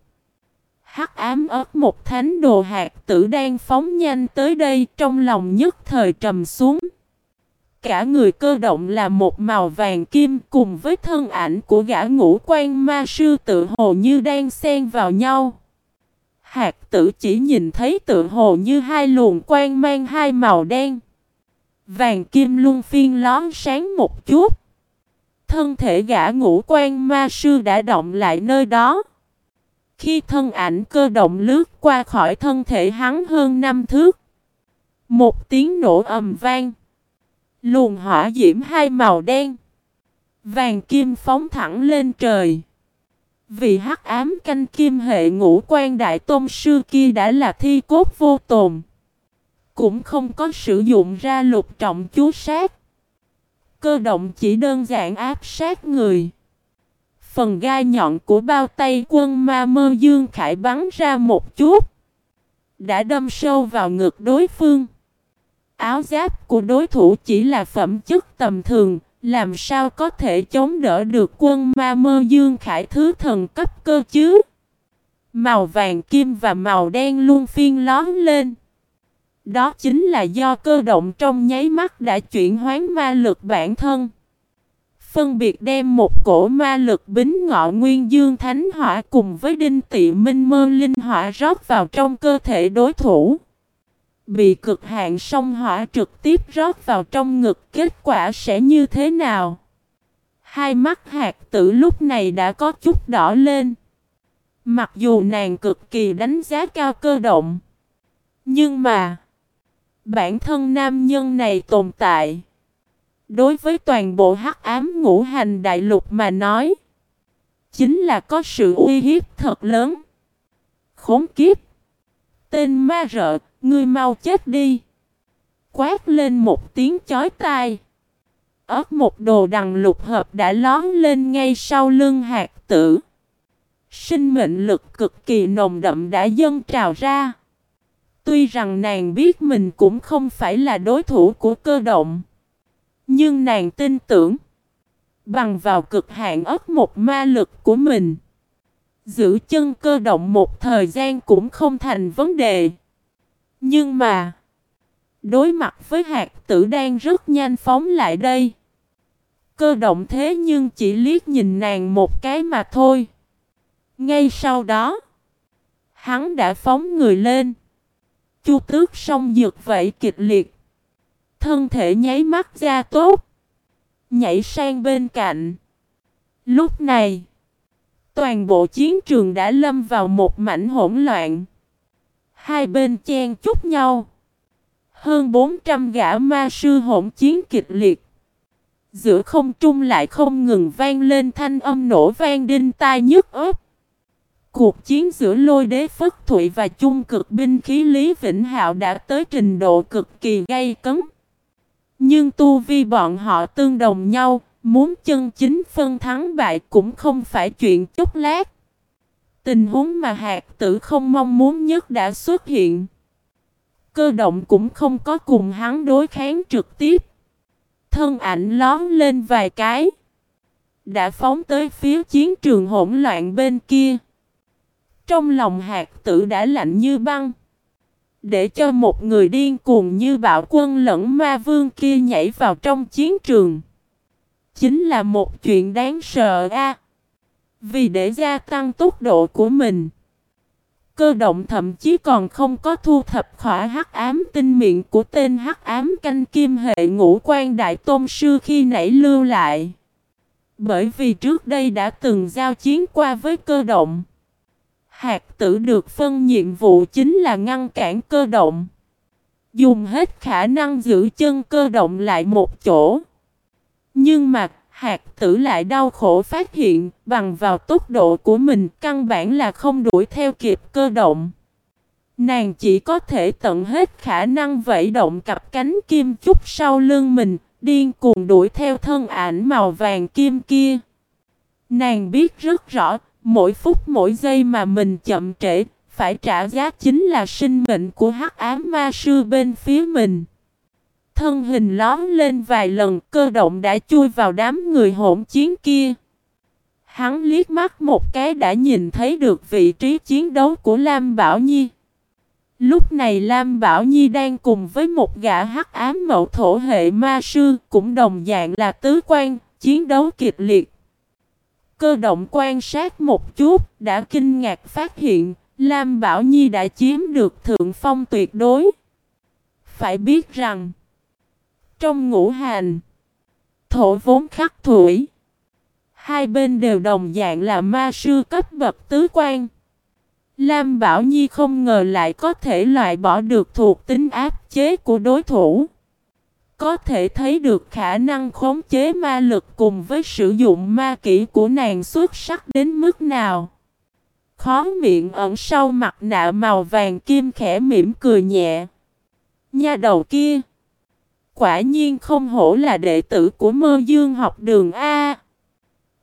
Hắc ám ớt một thánh đồ hạt tử đang phóng nhanh tới đây trong lòng nhất thời trầm xuống. Cả người cơ động là một màu vàng kim cùng với thân ảnh của gã ngũ quan ma sư tự hồ như đang xen vào nhau. Hạt tử chỉ nhìn thấy tự hồ như hai luồng quan mang hai màu đen. Vàng kim luân phiên lón sáng một chút. Thân thể gã ngũ quan ma sư đã động lại nơi đó. Khi thân ảnh cơ động lướt qua khỏi thân thể hắn hơn năm thước. Một tiếng nổ ầm vang. Luồng hỏa diễm hai màu đen. Vàng kim phóng thẳng lên trời. Vì hắc ám canh kim hệ ngũ quan đại tôn sư kia đã là thi cốt vô tồn. Cũng không có sử dụng ra lục trọng chú sát. Cơ động chỉ đơn giản áp sát người. Phần gai nhọn của bao tay quân ma mơ dương khải bắn ra một chút. Đã đâm sâu vào ngực đối phương. Áo giáp của đối thủ chỉ là phẩm chất tầm thường, làm sao có thể chống đỡ được quân ma mơ dương khải thứ thần cấp cơ chứ? Màu vàng kim và màu đen luôn phiên lón lên. Đó chính là do cơ động trong nháy mắt đã chuyển hoán ma lực bản thân. Phân biệt đem một cổ ma lực bính ngọ nguyên dương thánh hỏa cùng với đinh tị minh mơ linh hỏa rót vào trong cơ thể đối thủ. Bị cực hạn sông hỏa trực tiếp rót vào trong ngực kết quả sẽ như thế nào? Hai mắt hạt tử lúc này đã có chút đỏ lên. Mặc dù nàng cực kỳ đánh giá cao cơ động. Nhưng mà, bản thân nam nhân này tồn tại. Đối với toàn bộ hắc ám ngũ hành đại lục mà nói, chính là có sự uy hiếp thật lớn. Khốn kiếp! Tên ma rợ, ngươi mau chết đi! Quát lên một tiếng chói tai. Ớt một đồ đằng lục hợp đã lón lên ngay sau lưng hạt tử. Sinh mệnh lực cực kỳ nồng đậm đã dâng trào ra. Tuy rằng nàng biết mình cũng không phải là đối thủ của cơ động. Nhưng nàng tin tưởng. Bằng vào cực hạn ớt một ma lực của mình. Giữ chân cơ động một thời gian cũng không thành vấn đề. Nhưng mà. Đối mặt với hạt tử đang rất nhanh phóng lại đây. Cơ động thế nhưng chỉ liếc nhìn nàng một cái mà thôi. Ngay sau đó. Hắn đã phóng người lên. Chu tước song dược vậy kịch liệt. Thân thể nháy mắt ra tốt. Nhảy sang bên cạnh. Lúc này. Toàn bộ chiến trường đã lâm vào một mảnh hỗn loạn. Hai bên chen chúc nhau. Hơn 400 gã ma sư hỗn chiến kịch liệt. Giữa không trung lại không ngừng vang lên thanh âm nổ vang đinh tai nhức ớt. Cuộc chiến giữa lôi đế phất thụy và chung cực binh khí Lý Vĩnh Hạo đã tới trình độ cực kỳ gay cấn. Nhưng tu vi bọn họ tương đồng nhau, Muốn chân chính phân thắng bại cũng không phải chuyện chốc lát. Tình huống mà hạt tử không mong muốn nhất đã xuất hiện. Cơ động cũng không có cùng hắn đối kháng trực tiếp. Thân ảnh lón lên vài cái. Đã phóng tới phía chiến trường hỗn loạn bên kia. Trong lòng hạt tử đã lạnh như băng. Để cho một người điên cuồng như bạo quân lẫn ma vương kia nhảy vào trong chiến trường. Chính là một chuyện đáng sợ a. Vì để gia tăng tốc độ của mình. Cơ động thậm chí còn không có thu thập khỏa hắc ám tinh miệng của tên hắc ám canh kim hệ ngũ quan đại tôn sư khi nãy lưu lại. Bởi vì trước đây đã từng giao chiến qua với cơ động. Hạt tử được phân nhiệm vụ chính là ngăn cản cơ động. Dùng hết khả năng giữ chân cơ động lại một chỗ. Nhưng mà hạt tử lại đau khổ phát hiện bằng vào tốc độ của mình căn bản là không đuổi theo kịp cơ động. Nàng chỉ có thể tận hết khả năng vẫy động cặp cánh kim chúc sau lưng mình, điên cuồng đuổi theo thân ảnh màu vàng kim kia. Nàng biết rất rõ, mỗi phút mỗi giây mà mình chậm trễ, phải trả giá chính là sinh mệnh của hắc ám ma sư bên phía mình. Thân hình lóm lên vài lần cơ động đã chui vào đám người hỗn chiến kia. Hắn liếc mắt một cái đã nhìn thấy được vị trí chiến đấu của Lam Bảo Nhi. Lúc này Lam Bảo Nhi đang cùng với một gã hắc ám mậu thổ hệ ma sư cũng đồng dạng là tứ quan, chiến đấu kịch liệt. Cơ động quan sát một chút đã kinh ngạc phát hiện Lam Bảo Nhi đã chiếm được thượng phong tuyệt đối. Phải biết rằng trong ngũ hành, thổ vốn khắc thủy. Hai bên đều đồng dạng là ma sư cấp bậc tứ quan. Lam Bảo Nhi không ngờ lại có thể loại bỏ được thuộc tính áp chế của đối thủ. Có thể thấy được khả năng khống chế ma lực cùng với sử dụng ma kỹ của nàng xuất sắc đến mức nào. Khó miệng ẩn sau mặt nạ màu vàng kim khẽ mỉm cười nhẹ. Nha đầu kia. Quả nhiên không hổ là đệ tử của mơ dương học đường A.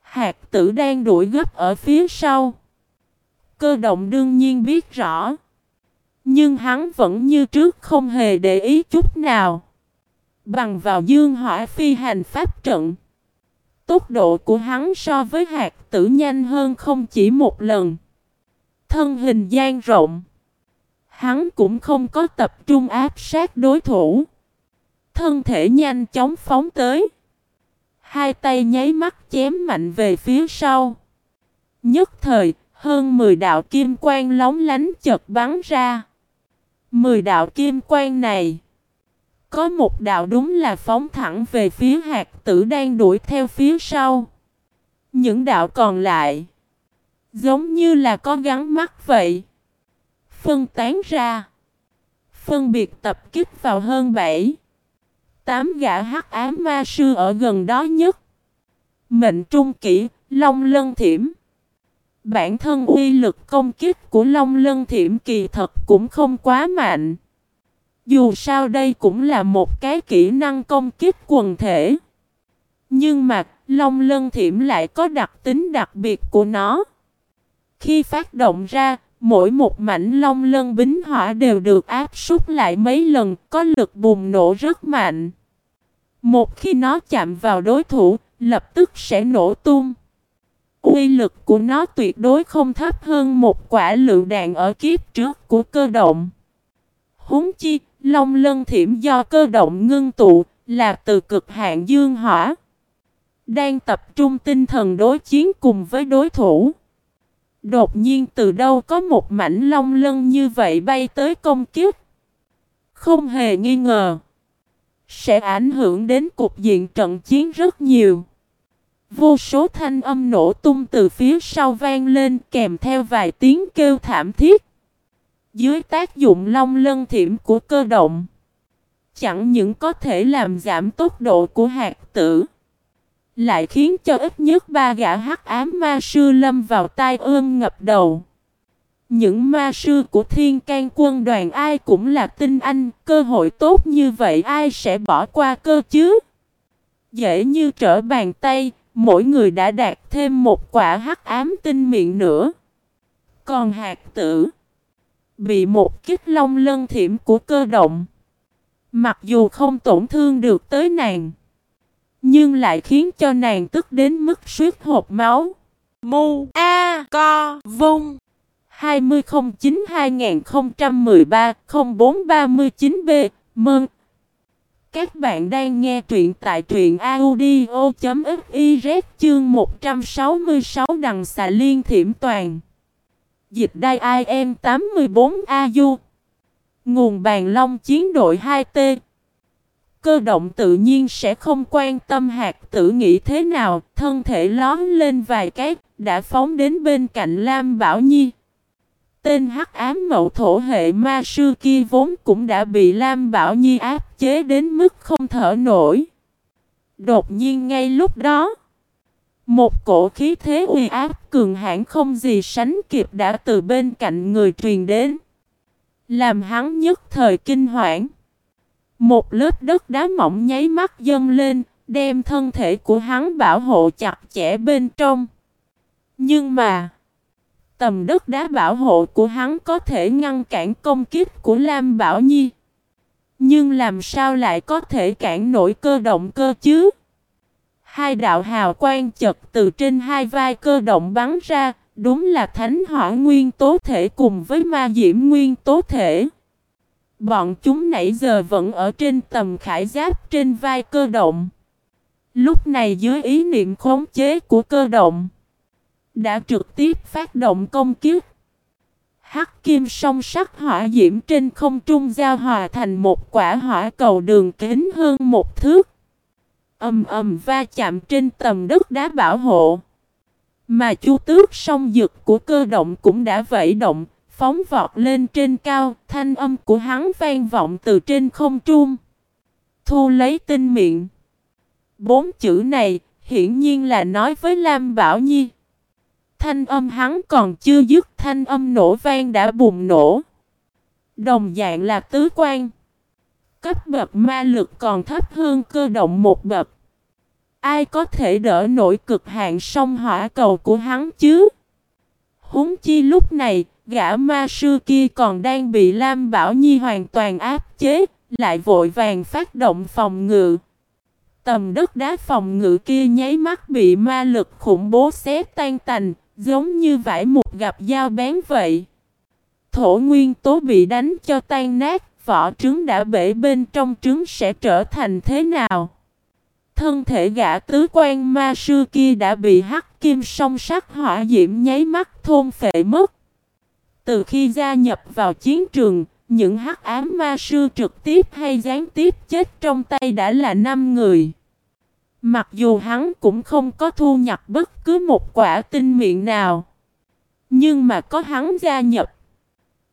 Hạt tử đang đuổi gấp ở phía sau. Cơ động đương nhiên biết rõ. Nhưng hắn vẫn như trước không hề để ý chút nào. Bằng vào dương hỏa phi hành pháp trận. Tốc độ của hắn so với hạt tử nhanh hơn không chỉ một lần. Thân hình gian rộng. Hắn cũng không có tập trung áp sát đối thủ. Thân thể nhanh chóng phóng tới. Hai tay nháy mắt chém mạnh về phía sau. Nhất thời, hơn 10 đạo kim quang lóng lánh chật bắn ra. 10 đạo kim quang này. Có một đạo đúng là phóng thẳng về phía hạt tử đang đuổi theo phía sau. Những đạo còn lại. Giống như là có gắn mắt vậy. Phân tán ra. Phân biệt tập kích vào hơn 7 tám gã hắc ám ma sư ở gần đó nhất. Mệnh trung kỷ Long Lân Thiểm. Bản thân uy lực công kích của Long Lân Thiểm kỳ thật cũng không quá mạnh. Dù sao đây cũng là một cái kỹ năng công kích quần thể. Nhưng mà Long Lân Thiểm lại có đặc tính đặc biệt của nó. Khi phát động ra, Mỗi một mảnh long lân bính hỏa đều được áp súc lại mấy lần, có lực bùng nổ rất mạnh. Một khi nó chạm vào đối thủ, lập tức sẽ nổ tung. Uy lực của nó tuyệt đối không thấp hơn một quả lựu đạn ở kiếp trước của cơ động. Húng chi, long lân thiểm do cơ động ngưng tụ, là từ cực hạn dương hỏa. Đang tập trung tinh thần đối chiến cùng với đối thủ. Đột nhiên từ đâu có một mảnh long lân như vậy bay tới công kiếp. Không hề nghi ngờ. Sẽ ảnh hưởng đến cục diện trận chiến rất nhiều. Vô số thanh âm nổ tung từ phía sau vang lên kèm theo vài tiếng kêu thảm thiết. Dưới tác dụng long lân thiểm của cơ động. Chẳng những có thể làm giảm tốc độ của hạt tử lại khiến cho ít nhất ba gã hắc ám ma sư lâm vào tai ương ngập đầu. Những ma sư của thiên can quân đoàn ai cũng là tinh anh, cơ hội tốt như vậy ai sẽ bỏ qua cơ chứ? Dễ như trở bàn tay, mỗi người đã đạt thêm một quả hắc ám tinh miệng nữa. Còn hạt tử bị một kích long lân thiểm của cơ động. Mặc dù không tổn thương được tới nàng, nhưng lại khiến cho nàng tức đến mức suýt hộp máu. Mu A Co Vung 2009-2013-0439B Mừng! Các bạn đang nghe truyện tại truyện audio.fiz chương 166 đằng xà liên thiểm toàn. Dịch đai IM 84AU Nguồn bàn long chiến đội 2T Cơ động tự nhiên sẽ không quan tâm hạt tử nghĩ thế nào, thân thể lón lên vài cái, đã phóng đến bên cạnh Lam Bảo Nhi. Tên hắc ám mậu thổ hệ ma sư kia vốn cũng đã bị Lam Bảo Nhi áp chế đến mức không thở nổi. Đột nhiên ngay lúc đó, một cổ khí thế uy áp cường hãn không gì sánh kịp đã từ bên cạnh người truyền đến. Làm hắn nhất thời kinh hoảng. Một lớp đất đá mỏng nháy mắt dâng lên, đem thân thể của hắn bảo hộ chặt chẽ bên trong. Nhưng mà, tầm đất đá bảo hộ của hắn có thể ngăn cản công kích của Lam Bảo Nhi. Nhưng làm sao lại có thể cản nổi cơ động cơ chứ? Hai đạo hào quang chật từ trên hai vai cơ động bắn ra, đúng là thánh hỏa nguyên tố thể cùng với ma diễm nguyên tố thể. Bọn chúng nãy giờ vẫn ở trên tầm khải giáp trên vai cơ động. Lúc này dưới ý niệm khống chế của cơ động, đã trực tiếp phát động công kiếp. Hắc kim song sắc hỏa diễm trên không trung giao hòa thành một quả hỏa cầu đường kính hơn một thước. Ầm ầm va chạm trên tầm đất đá bảo hộ. Mà chu tước song dực của cơ động cũng đã vẫy động, phóng vọt lên trên cao, thanh âm của hắn vang vọng từ trên không trung. Thu lấy tinh miệng. Bốn chữ này, hiển nhiên là nói với Lam Bảo Nhi. Thanh âm hắn còn chưa dứt, thanh âm nổ vang đã bùng nổ. Đồng dạng là tứ quan. Cấp bậc ma lực còn thấp hơn cơ động một bậc. Ai có thể đỡ nổi cực hạn sông hỏa cầu của hắn chứ? Húng chi lúc này, gã ma sư kia còn đang bị Lam Bảo Nhi hoàn toàn áp chế, lại vội vàng phát động phòng ngự. Tầm đất đá phòng ngự kia nháy mắt bị ma lực khủng bố xé tan tành, giống như vải một gặp dao bén vậy. Thổ nguyên tố bị đánh cho tan nát, vỏ trứng đã bể bên trong trứng sẽ trở thành thế nào? Thân thể gã tứ quan ma sư kia đã bị hắc kim song sắc hỏa diễm nháy mắt thôn phệ mất. Từ khi gia nhập vào chiến trường, những hắc ám ma sư trực tiếp hay gián tiếp chết trong tay đã là 5 người. Mặc dù hắn cũng không có thu nhập bất cứ một quả tinh miệng nào. Nhưng mà có hắn gia nhập.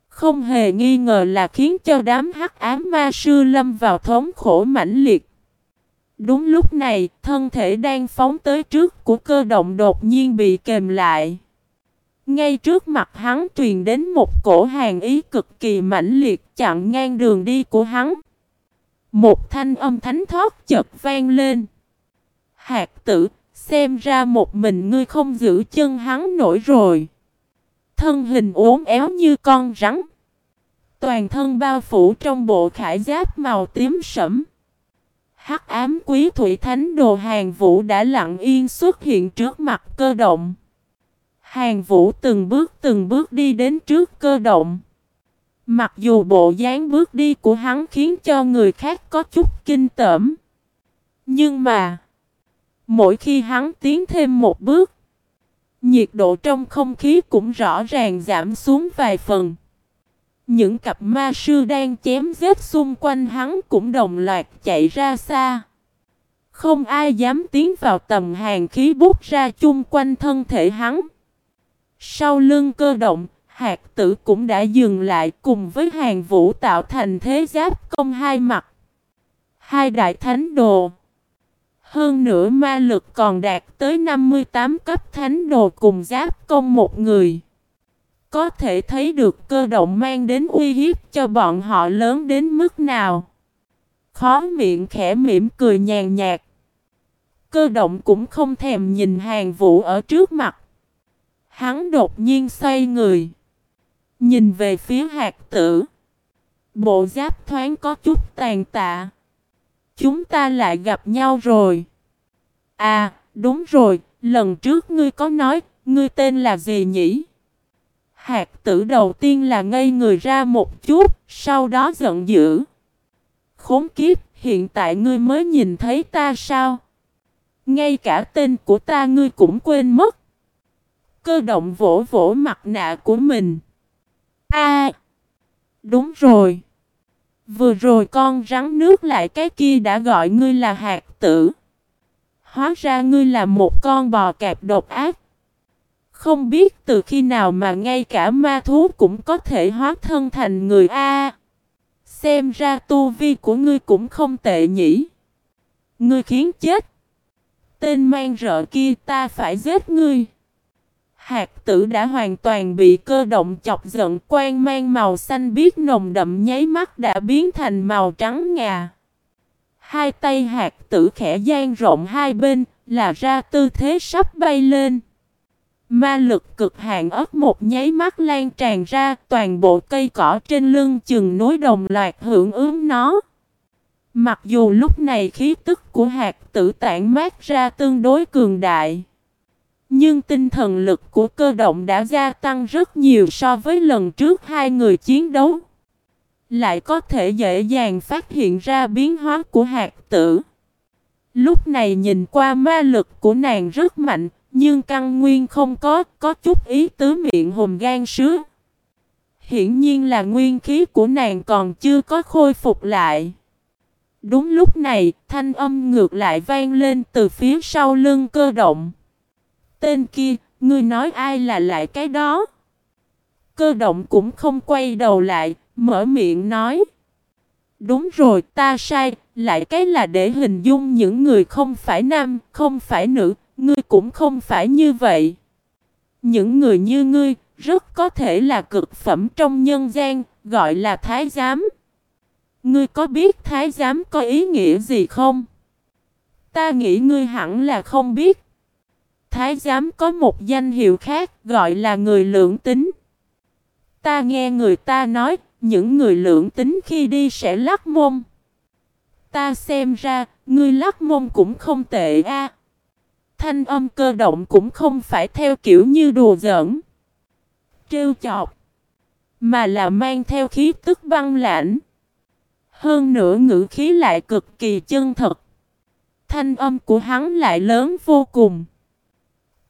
Không hề nghi ngờ là khiến cho đám hắc ám ma sư lâm vào thống khổ mãnh liệt. Đúng lúc này, thân thể đang phóng tới trước của cơ động đột nhiên bị kềm lại. Ngay trước mặt hắn truyền đến một cổ hàng ý cực kỳ mãnh liệt chặn ngang đường đi của hắn. Một thanh âm thánh thoát chợt vang lên. Hạt tử, xem ra một mình ngươi không giữ chân hắn nổi rồi. Thân hình uốn éo như con rắn. Toàn thân bao phủ trong bộ khải giáp màu tím sẫm. Hắc ám quý thủy thánh đồ hàng vũ đã lặng yên xuất hiện trước mặt cơ động. Hàng vũ từng bước từng bước đi đến trước cơ động. Mặc dù bộ dáng bước đi của hắn khiến cho người khác có chút kinh tởm. Nhưng mà, mỗi khi hắn tiến thêm một bước, nhiệt độ trong không khí cũng rõ ràng giảm xuống vài phần. Những cặp ma sư đang chém giết xung quanh hắn cũng đồng loạt chạy ra xa. Không ai dám tiến vào tầm hàng khí bút ra chung quanh thân thể hắn. Sau lưng cơ động, hạt tử cũng đã dừng lại cùng với hàng vũ tạo thành thế giáp công hai mặt. Hai đại thánh đồ. Hơn nữa ma lực còn đạt tới 58 cấp thánh đồ cùng giáp công một người. Có thể thấy được cơ động mang đến uy hiếp cho bọn họ lớn đến mức nào. Khó miệng khẽ mỉm cười nhàn nhạt. Cơ động cũng không thèm nhìn hàng vũ ở trước mặt. Hắn đột nhiên xoay người. Nhìn về phía hạt tử. Bộ giáp thoáng có chút tàn tạ. Chúng ta lại gặp nhau rồi. À, đúng rồi, lần trước ngươi có nói, ngươi tên là gì nhỉ? Hạt tử đầu tiên là ngây người ra một chút, sau đó giận dữ. Khốn kiếp, hiện tại ngươi mới nhìn thấy ta sao? Ngay cả tên của ta ngươi cũng quên mất. Cơ động vỗ vỗ mặt nạ của mình. A, Đúng rồi. Vừa rồi con rắn nước lại cái kia đã gọi ngươi là hạt tử. Hóa ra ngươi là một con bò cạp độc ác. Không biết từ khi nào mà ngay cả ma thú cũng có thể hóa thân thành người A. xem ra tu vi của ngươi cũng không tệ nhỉ. Ngươi khiến chết. Tên mang rợ kia ta phải giết ngươi. Hạt tử đã hoàn toàn bị cơ động chọc giận, quang mang màu xanh biếc nồng đậm nháy mắt đã biến thành màu trắng ngà. Hai tay hạt tử khẽ gian rộng hai bên, là ra tư thế sắp bay lên. Ma lực cực hạn ớt một nháy mắt lan tràn ra, toàn bộ cây cỏ trên lưng chừng nối đồng loạt hưởng ứng nó. Mặc dù lúc này khí tức của hạt tử tản mát ra tương đối cường đại. Nhưng tinh thần lực của cơ động đã gia tăng rất nhiều so với lần trước hai người chiến đấu. Lại có thể dễ dàng phát hiện ra biến hóa của hạt tử. Lúc này nhìn qua ma lực của nàng rất mạnh, nhưng căn nguyên không có, có chút ý tứ miệng hùm gan sứa. Hiển nhiên là nguyên khí của nàng còn chưa có khôi phục lại. Đúng lúc này, thanh âm ngược lại vang lên từ phía sau lưng cơ động. Tên kia, ngươi nói ai là lại cái đó? Cơ động cũng không quay đầu lại, mở miệng nói. Đúng rồi, ta sai, lại cái là để hình dung những người không phải nam, không phải nữ, ngươi cũng không phải như vậy. Những người như ngươi, rất có thể là cực phẩm trong nhân gian, gọi là thái giám. Ngươi có biết thái giám có ý nghĩa gì không? Ta nghĩ ngươi hẳn là không biết. Thái giám có một danh hiệu khác gọi là người lưỡng tính. Ta nghe người ta nói, những người lưỡng tính khi đi sẽ lắc mông. Ta xem ra, ngươi lắc mông cũng không tệ a. Thanh âm cơ động cũng không phải theo kiểu như đùa giỡn. Trêu chọc. Mà là mang theo khí tức băng lãnh. Hơn nữa ngữ khí lại cực kỳ chân thật. Thanh âm của hắn lại lớn vô cùng.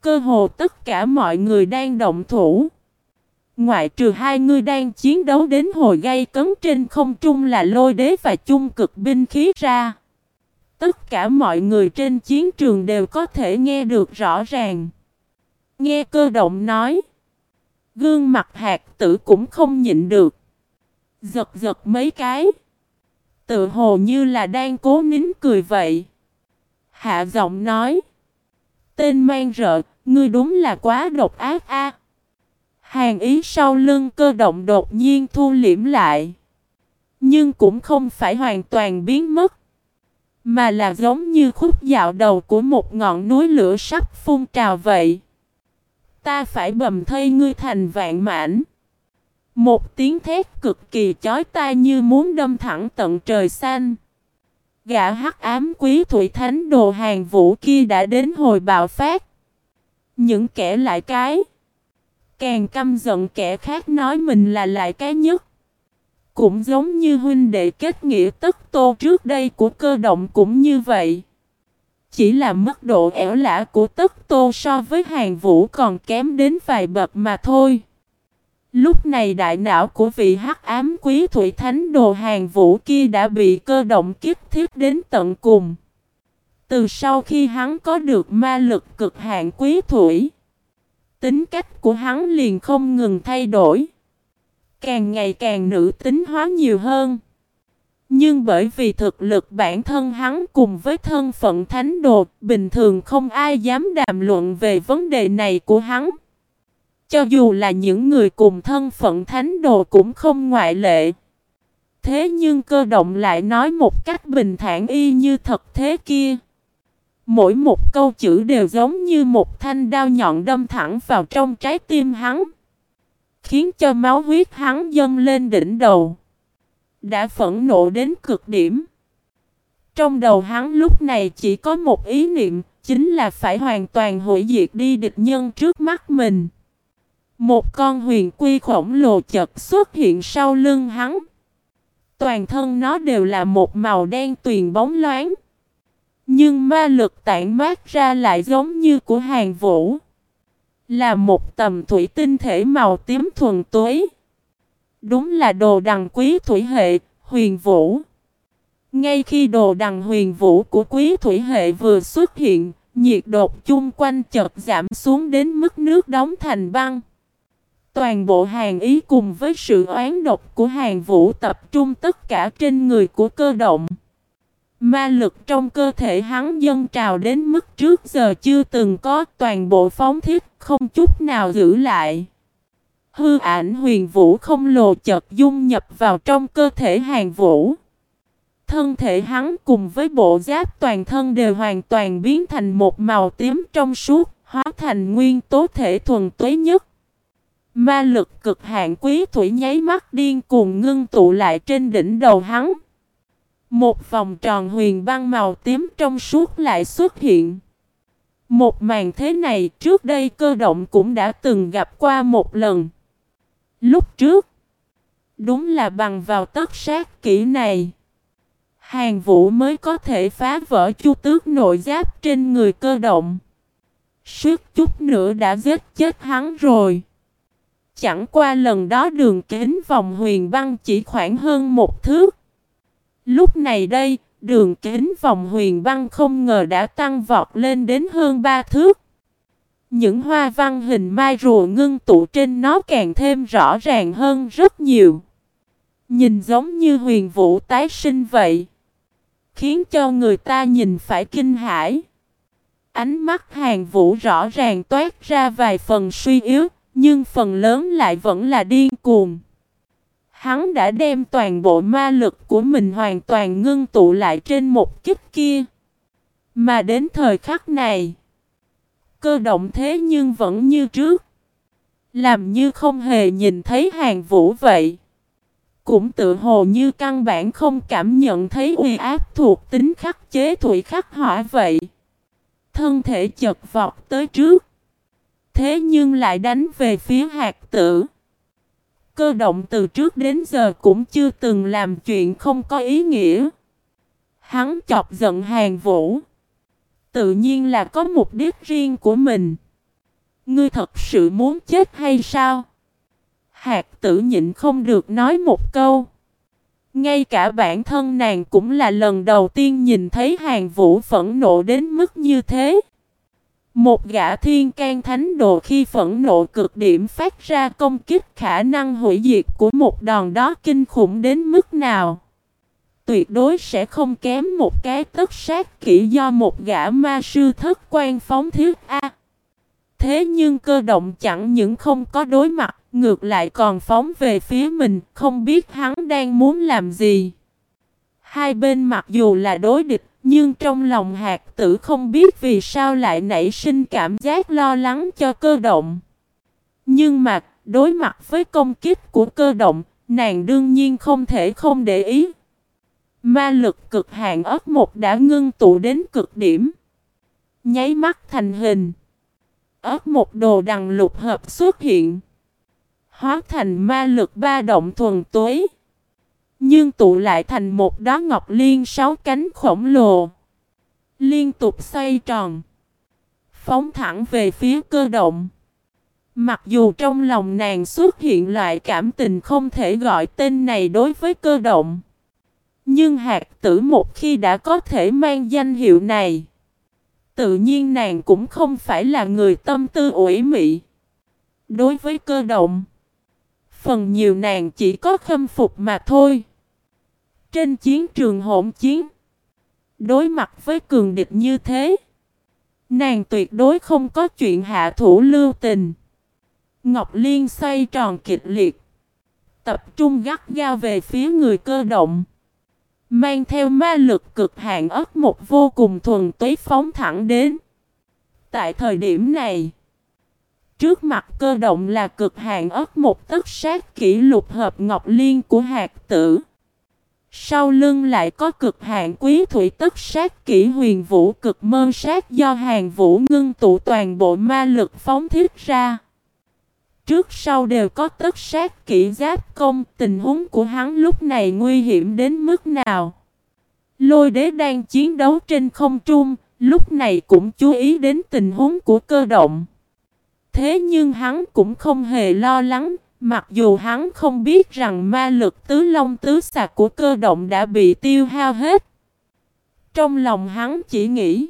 Cơ hồ tất cả mọi người đang động thủ. Ngoại trừ hai người đang chiến đấu đến hồi gây cấn trên không trung là lôi đế và chung cực binh khí ra. Tất cả mọi người trên chiến trường đều có thể nghe được rõ ràng. Nghe cơ động nói. Gương mặt hạt tử cũng không nhịn được. Giật giật mấy cái. Tự hồ như là đang cố nín cười vậy. Hạ giọng nói. Tên mang rợ, ngươi đúng là quá độc ác a. Hàng ý sau lưng cơ động đột nhiên thu liễm lại. Nhưng cũng không phải hoàn toàn biến mất. Mà là giống như khúc dạo đầu của một ngọn núi lửa sắp phun trào vậy. Ta phải bầm thây ngươi thành vạn mảnh. Một tiếng thét cực kỳ chói tai như muốn đâm thẳng tận trời xanh. Gã hắc ám quý thủy thánh đồ hàng vũ kia đã đến hồi bạo phát. Những kẻ lại cái. Càng căm giận kẻ khác nói mình là lại cái nhất. Cũng giống như huynh đệ kết nghĩa tất tô trước đây của cơ động cũng như vậy. Chỉ là mức độ ẻo lã của tất tô so với hàng vũ còn kém đến vài bậc mà thôi. Lúc này đại não của vị hắc ám quý thủy thánh đồ hàng vũ kia đã bị cơ động kiếp thiết đến tận cùng. Từ sau khi hắn có được ma lực cực hạn quý thủy, tính cách của hắn liền không ngừng thay đổi. Càng ngày càng nữ tính hóa nhiều hơn. Nhưng bởi vì thực lực bản thân hắn cùng với thân phận thánh đồ, bình thường không ai dám đàm luận về vấn đề này của hắn. Cho dù là những người cùng thân phận thánh đồ cũng không ngoại lệ. Thế nhưng cơ động lại nói một cách bình thản y như thật thế kia. Mỗi một câu chữ đều giống như một thanh đao nhọn đâm thẳng vào trong trái tim hắn. Khiến cho máu huyết hắn dâng lên đỉnh đầu. Đã phẫn nộ đến cực điểm. Trong đầu hắn lúc này chỉ có một ý niệm, chính là phải hoàn toàn hủy diệt đi địch nhân trước mắt mình. Một con huyền quy khổng lồ chật xuất hiện sau lưng hắn. Toàn thân nó đều là một màu đen tuyền bóng loáng. Nhưng ma lực tản mát ra lại giống như của hàng vũ. Là một tầm thủy tinh thể màu tím thuần túy. Đúng là đồ đằng quý thủy hệ, huyền vũ. Ngay khi đồ đằng huyền vũ của quý thủy hệ vừa xuất hiện, nhiệt độ chung quanh chợt giảm xuống đến mức nước đóng thành băng. Toàn bộ hàng ý cùng với sự oán độc của hàng vũ tập trung tất cả trên người của cơ động. Ma lực trong cơ thể hắn dâng trào đến mức trước giờ chưa từng có toàn bộ phóng thiết không chút nào giữ lại. Hư ảnh huyền vũ không lồ chật dung nhập vào trong cơ thể hàng vũ. Thân thể hắn cùng với bộ giáp toàn thân đều hoàn toàn biến thành một màu tím trong suốt, hóa thành nguyên tố thể thuần túy nhất. Ma lực cực hạn quý thủy nháy mắt điên cuồng ngưng tụ lại trên đỉnh đầu hắn. Một vòng tròn huyền băng màu tím trong suốt lại xuất hiện. Một màn thế này trước đây cơ động cũng đã từng gặp qua một lần. Lúc trước, đúng là bằng vào tất sát kỹ này. Hàng vũ mới có thể phá vỡ chu tước nội giáp trên người cơ động. Suốt chút nữa đã giết chết hắn rồi. Chẳng qua lần đó đường kính vòng huyền băng chỉ khoảng hơn một thước. Lúc này đây, đường kính vòng huyền băng không ngờ đã tăng vọt lên đến hơn ba thước. Những hoa văn hình mai rùa ngưng tụ trên nó càng thêm rõ ràng hơn rất nhiều. Nhìn giống như huyền vũ tái sinh vậy. Khiến cho người ta nhìn phải kinh hãi. Ánh mắt hàng vũ rõ ràng toát ra vài phần suy yếu, nhưng phần lớn lại vẫn là điên cuồng. Hắn đã đem toàn bộ ma lực của mình hoàn toàn ngưng tụ lại trên một kích kia. Mà đến thời khắc này, cơ động thế nhưng vẫn như trước. Làm như không hề nhìn thấy hàng vũ vậy. Cũng tự hồ như căn bản không cảm nhận thấy uy áp thuộc tính khắc chế thủy khắc hỏa vậy. Thân thể chật vọt tới trước. Thế nhưng lại đánh về phía hạt tử. Cơ động từ trước đến giờ cũng chưa từng làm chuyện không có ý nghĩa. Hắn chọc giận hàng vũ. Tự nhiên là có mục đích riêng của mình. Ngươi thật sự muốn chết hay sao? Hạt tử nhịn không được nói một câu. Ngay cả bản thân nàng cũng là lần đầu tiên nhìn thấy hàng vũ phẫn nộ đến mức như thế. Một gã thiên can thánh đồ khi phẫn nộ cực điểm phát ra công kích khả năng hủy diệt của một đòn đó kinh khủng đến mức nào. Tuyệt đối sẽ không kém một cái tất sát kỹ do một gã ma sư thất quan phóng thiết A. Thế nhưng cơ động chẳng những không có đối mặt, ngược lại còn phóng về phía mình, không biết hắn đang muốn làm gì. Hai bên mặc dù là đối địch, nhưng trong lòng hạt tử không biết vì sao lại nảy sinh cảm giác lo lắng cho cơ động. Nhưng mà, đối mặt với công kích của cơ động, nàng đương nhiên không thể không để ý. Ma lực cực hạn ớt một đã ngưng tụ đến cực điểm. Nháy mắt thành hình. ớt một đồ đằng lục hợp xuất hiện. Hóa thành ma lực ba động thuần túy. Nhưng tụ lại thành một đóa ngọc liên sáu cánh khổng lồ. Liên tục xoay tròn. Phóng thẳng về phía cơ động. Mặc dù trong lòng nàng xuất hiện loại cảm tình không thể gọi tên này đối với cơ động. Nhưng hạt tử một khi đã có thể mang danh hiệu này. Tự nhiên nàng cũng không phải là người tâm tư ủy mị. Đối với cơ động. Phần nhiều nàng chỉ có khâm phục mà thôi. Trên chiến trường hỗn chiến. Đối mặt với cường địch như thế. Nàng tuyệt đối không có chuyện hạ thủ lưu tình. Ngọc Liên xoay tròn kịch liệt. Tập trung gắt gao về phía người cơ động. Mang theo ma lực cực hạn ớt một vô cùng thuần túy phóng thẳng đến. Tại thời điểm này, trước mặt cơ động là cực hạn ớt một tất sát kỷ lục hợp ngọc liên của hạt tử. Sau lưng lại có cực hạn quý thủy tức sát kỷ huyền vũ cực mơ sát do hàng vũ ngưng tụ toàn bộ ma lực phóng thiết ra. Trước sau đều có tất sát kỹ giáp công, tình huống của hắn lúc này nguy hiểm đến mức nào. Lôi đế đang chiến đấu trên không trung, lúc này cũng chú ý đến tình huống của cơ động. Thế nhưng hắn cũng không hề lo lắng, mặc dù hắn không biết rằng ma lực tứ long tứ sạc của cơ động đã bị tiêu hao hết. Trong lòng hắn chỉ nghĩ,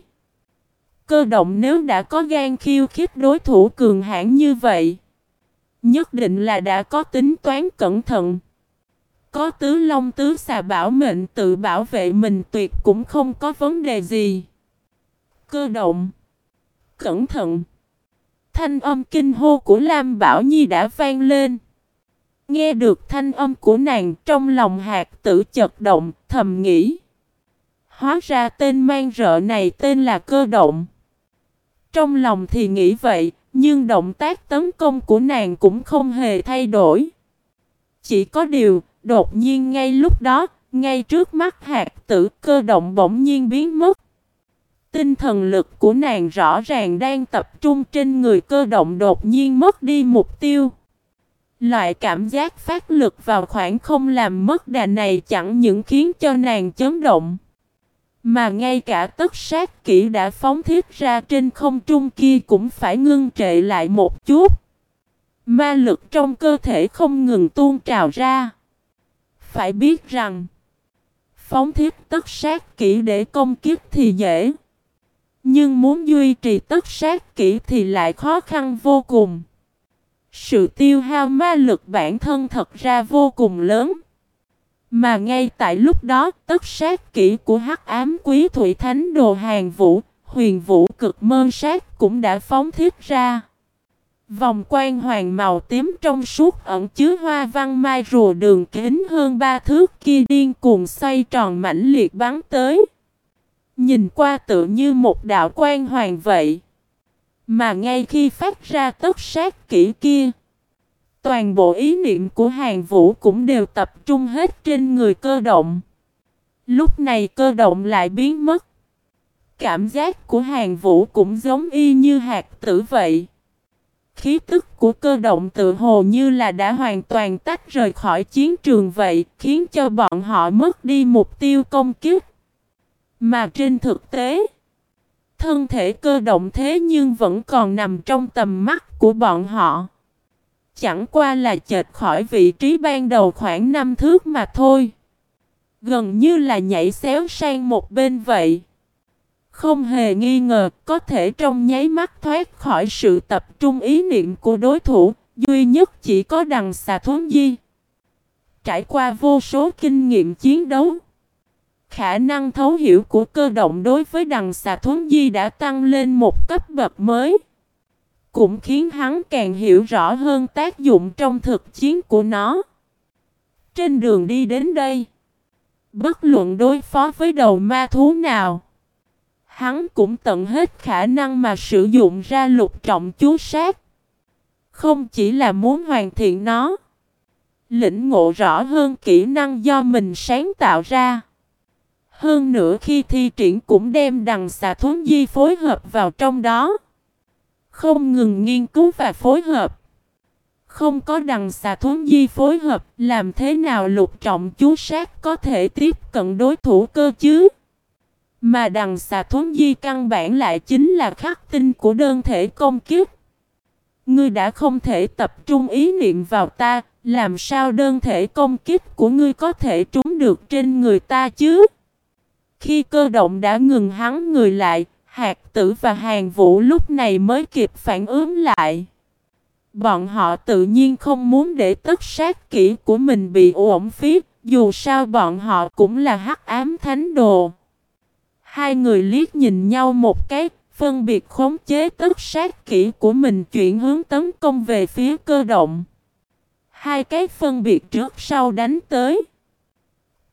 cơ động nếu đã có gan khiêu khích đối thủ cường hãn như vậy, Nhất định là đã có tính toán cẩn thận. Có tứ long tứ xà bảo mệnh tự bảo vệ mình tuyệt cũng không có vấn đề gì. Cơ động. Cẩn thận. Thanh âm kinh hô của Lam Bảo Nhi đã vang lên. Nghe được thanh âm của nàng trong lòng hạt tử chật động, thầm nghĩ. Hóa ra tên mang rợ này tên là cơ động. Trong lòng thì nghĩ vậy, nhưng động tác tấn công của nàng cũng không hề thay đổi. Chỉ có điều, đột nhiên ngay lúc đó, ngay trước mắt hạt tử cơ động bỗng nhiên biến mất. Tinh thần lực của nàng rõ ràng đang tập trung trên người cơ động đột nhiên mất đi mục tiêu. Loại cảm giác phát lực vào khoảng không làm mất đà này chẳng những khiến cho nàng chấn động. Mà ngay cả tất sát kỹ đã phóng thiết ra trên không trung kia cũng phải ngưng trệ lại một chút. Ma lực trong cơ thể không ngừng tuôn trào ra. Phải biết rằng, phóng thiết tất sát kỹ để công kiếp thì dễ. Nhưng muốn duy trì tất sát kỹ thì lại khó khăn vô cùng. Sự tiêu hao ma lực bản thân thật ra vô cùng lớn. Mà ngay tại lúc đó, tất sát kỹ của hắc ám quý thủy thánh đồ hàng vũ, huyền vũ cực mơ sát cũng đã phóng thiết ra. Vòng quan hoàng màu tím trong suốt ẩn chứa hoa văn mai rùa đường kính hơn ba thước kia điên cuồng xoay tròn mãnh liệt bắn tới. Nhìn qua tự như một đạo quan hoàng vậy. Mà ngay khi phát ra tất sát kỹ kia, Toàn bộ ý niệm của hàng vũ cũng đều tập trung hết trên người cơ động. Lúc này cơ động lại biến mất. Cảm giác của hàng vũ cũng giống y như hạt tử vậy. Khí tức của cơ động tự hồ như là đã hoàn toàn tách rời khỏi chiến trường vậy, khiến cho bọn họ mất đi mục tiêu công kích. Mà trên thực tế, thân thể cơ động thế nhưng vẫn còn nằm trong tầm mắt của bọn họ chẳng qua là chệch khỏi vị trí ban đầu khoảng 5 thước mà thôi. Gần như là nhảy xéo sang một bên vậy. Không hề nghi ngờ có thể trong nháy mắt thoát khỏi sự tập trung ý niệm của đối thủ, duy nhất chỉ có đằng xà thốn di. Trải qua vô số kinh nghiệm chiến đấu, khả năng thấu hiểu của cơ động đối với đằng xà thuấn di đã tăng lên một cấp bậc mới cũng khiến hắn càng hiểu rõ hơn tác dụng trong thực chiến của nó. Trên đường đi đến đây, bất luận đối phó với đầu ma thú nào, hắn cũng tận hết khả năng mà sử dụng ra lục trọng chú sát. Không chỉ là muốn hoàn thiện nó, lĩnh ngộ rõ hơn kỹ năng do mình sáng tạo ra. Hơn nữa khi thi triển cũng đem đằng xà thốn di phối hợp vào trong đó. Không ngừng nghiên cứu và phối hợp. Không có đằng xà thuấn di phối hợp, làm thế nào lục trọng chú sát có thể tiếp cận đối thủ cơ chứ? Mà đằng xà thuấn di căn bản lại chính là khắc tinh của đơn thể công kiếp. Ngươi đã không thể tập trung ý niệm vào ta, làm sao đơn thể công kiếp của ngươi có thể trúng được trên người ta chứ? Khi cơ động đã ngừng hắn người lại, Hạt tử và hàng vũ lúc này mới kịp phản ứng lại. Bọn họ tự nhiên không muốn để tất sát kỹ của mình bị uổng phí, dù sao bọn họ cũng là hắc ám thánh đồ. Hai người liếc nhìn nhau một cái, phân biệt khống chế tất sát kỹ của mình chuyển hướng tấn công về phía cơ động. Hai cái phân biệt trước sau đánh tới.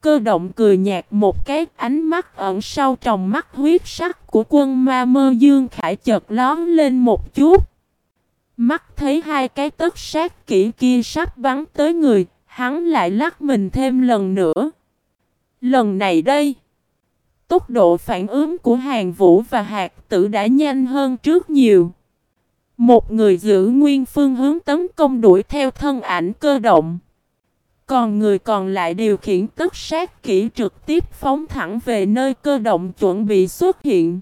Cơ động cười nhạt một cái ánh mắt ẩn sau trong mắt huyết sắc của quân ma mơ dương khải chợt lón lên một chút. Mắt thấy hai cái tất sát kỹ kia sắp bắn tới người, hắn lại lắc mình thêm lần nữa. Lần này đây, tốc độ phản ứng của hàng vũ và hạt tử đã nhanh hơn trước nhiều. Một người giữ nguyên phương hướng tấn công đuổi theo thân ảnh cơ động. Còn người còn lại điều khiển tất sát kỹ trực tiếp phóng thẳng về nơi cơ động chuẩn bị xuất hiện.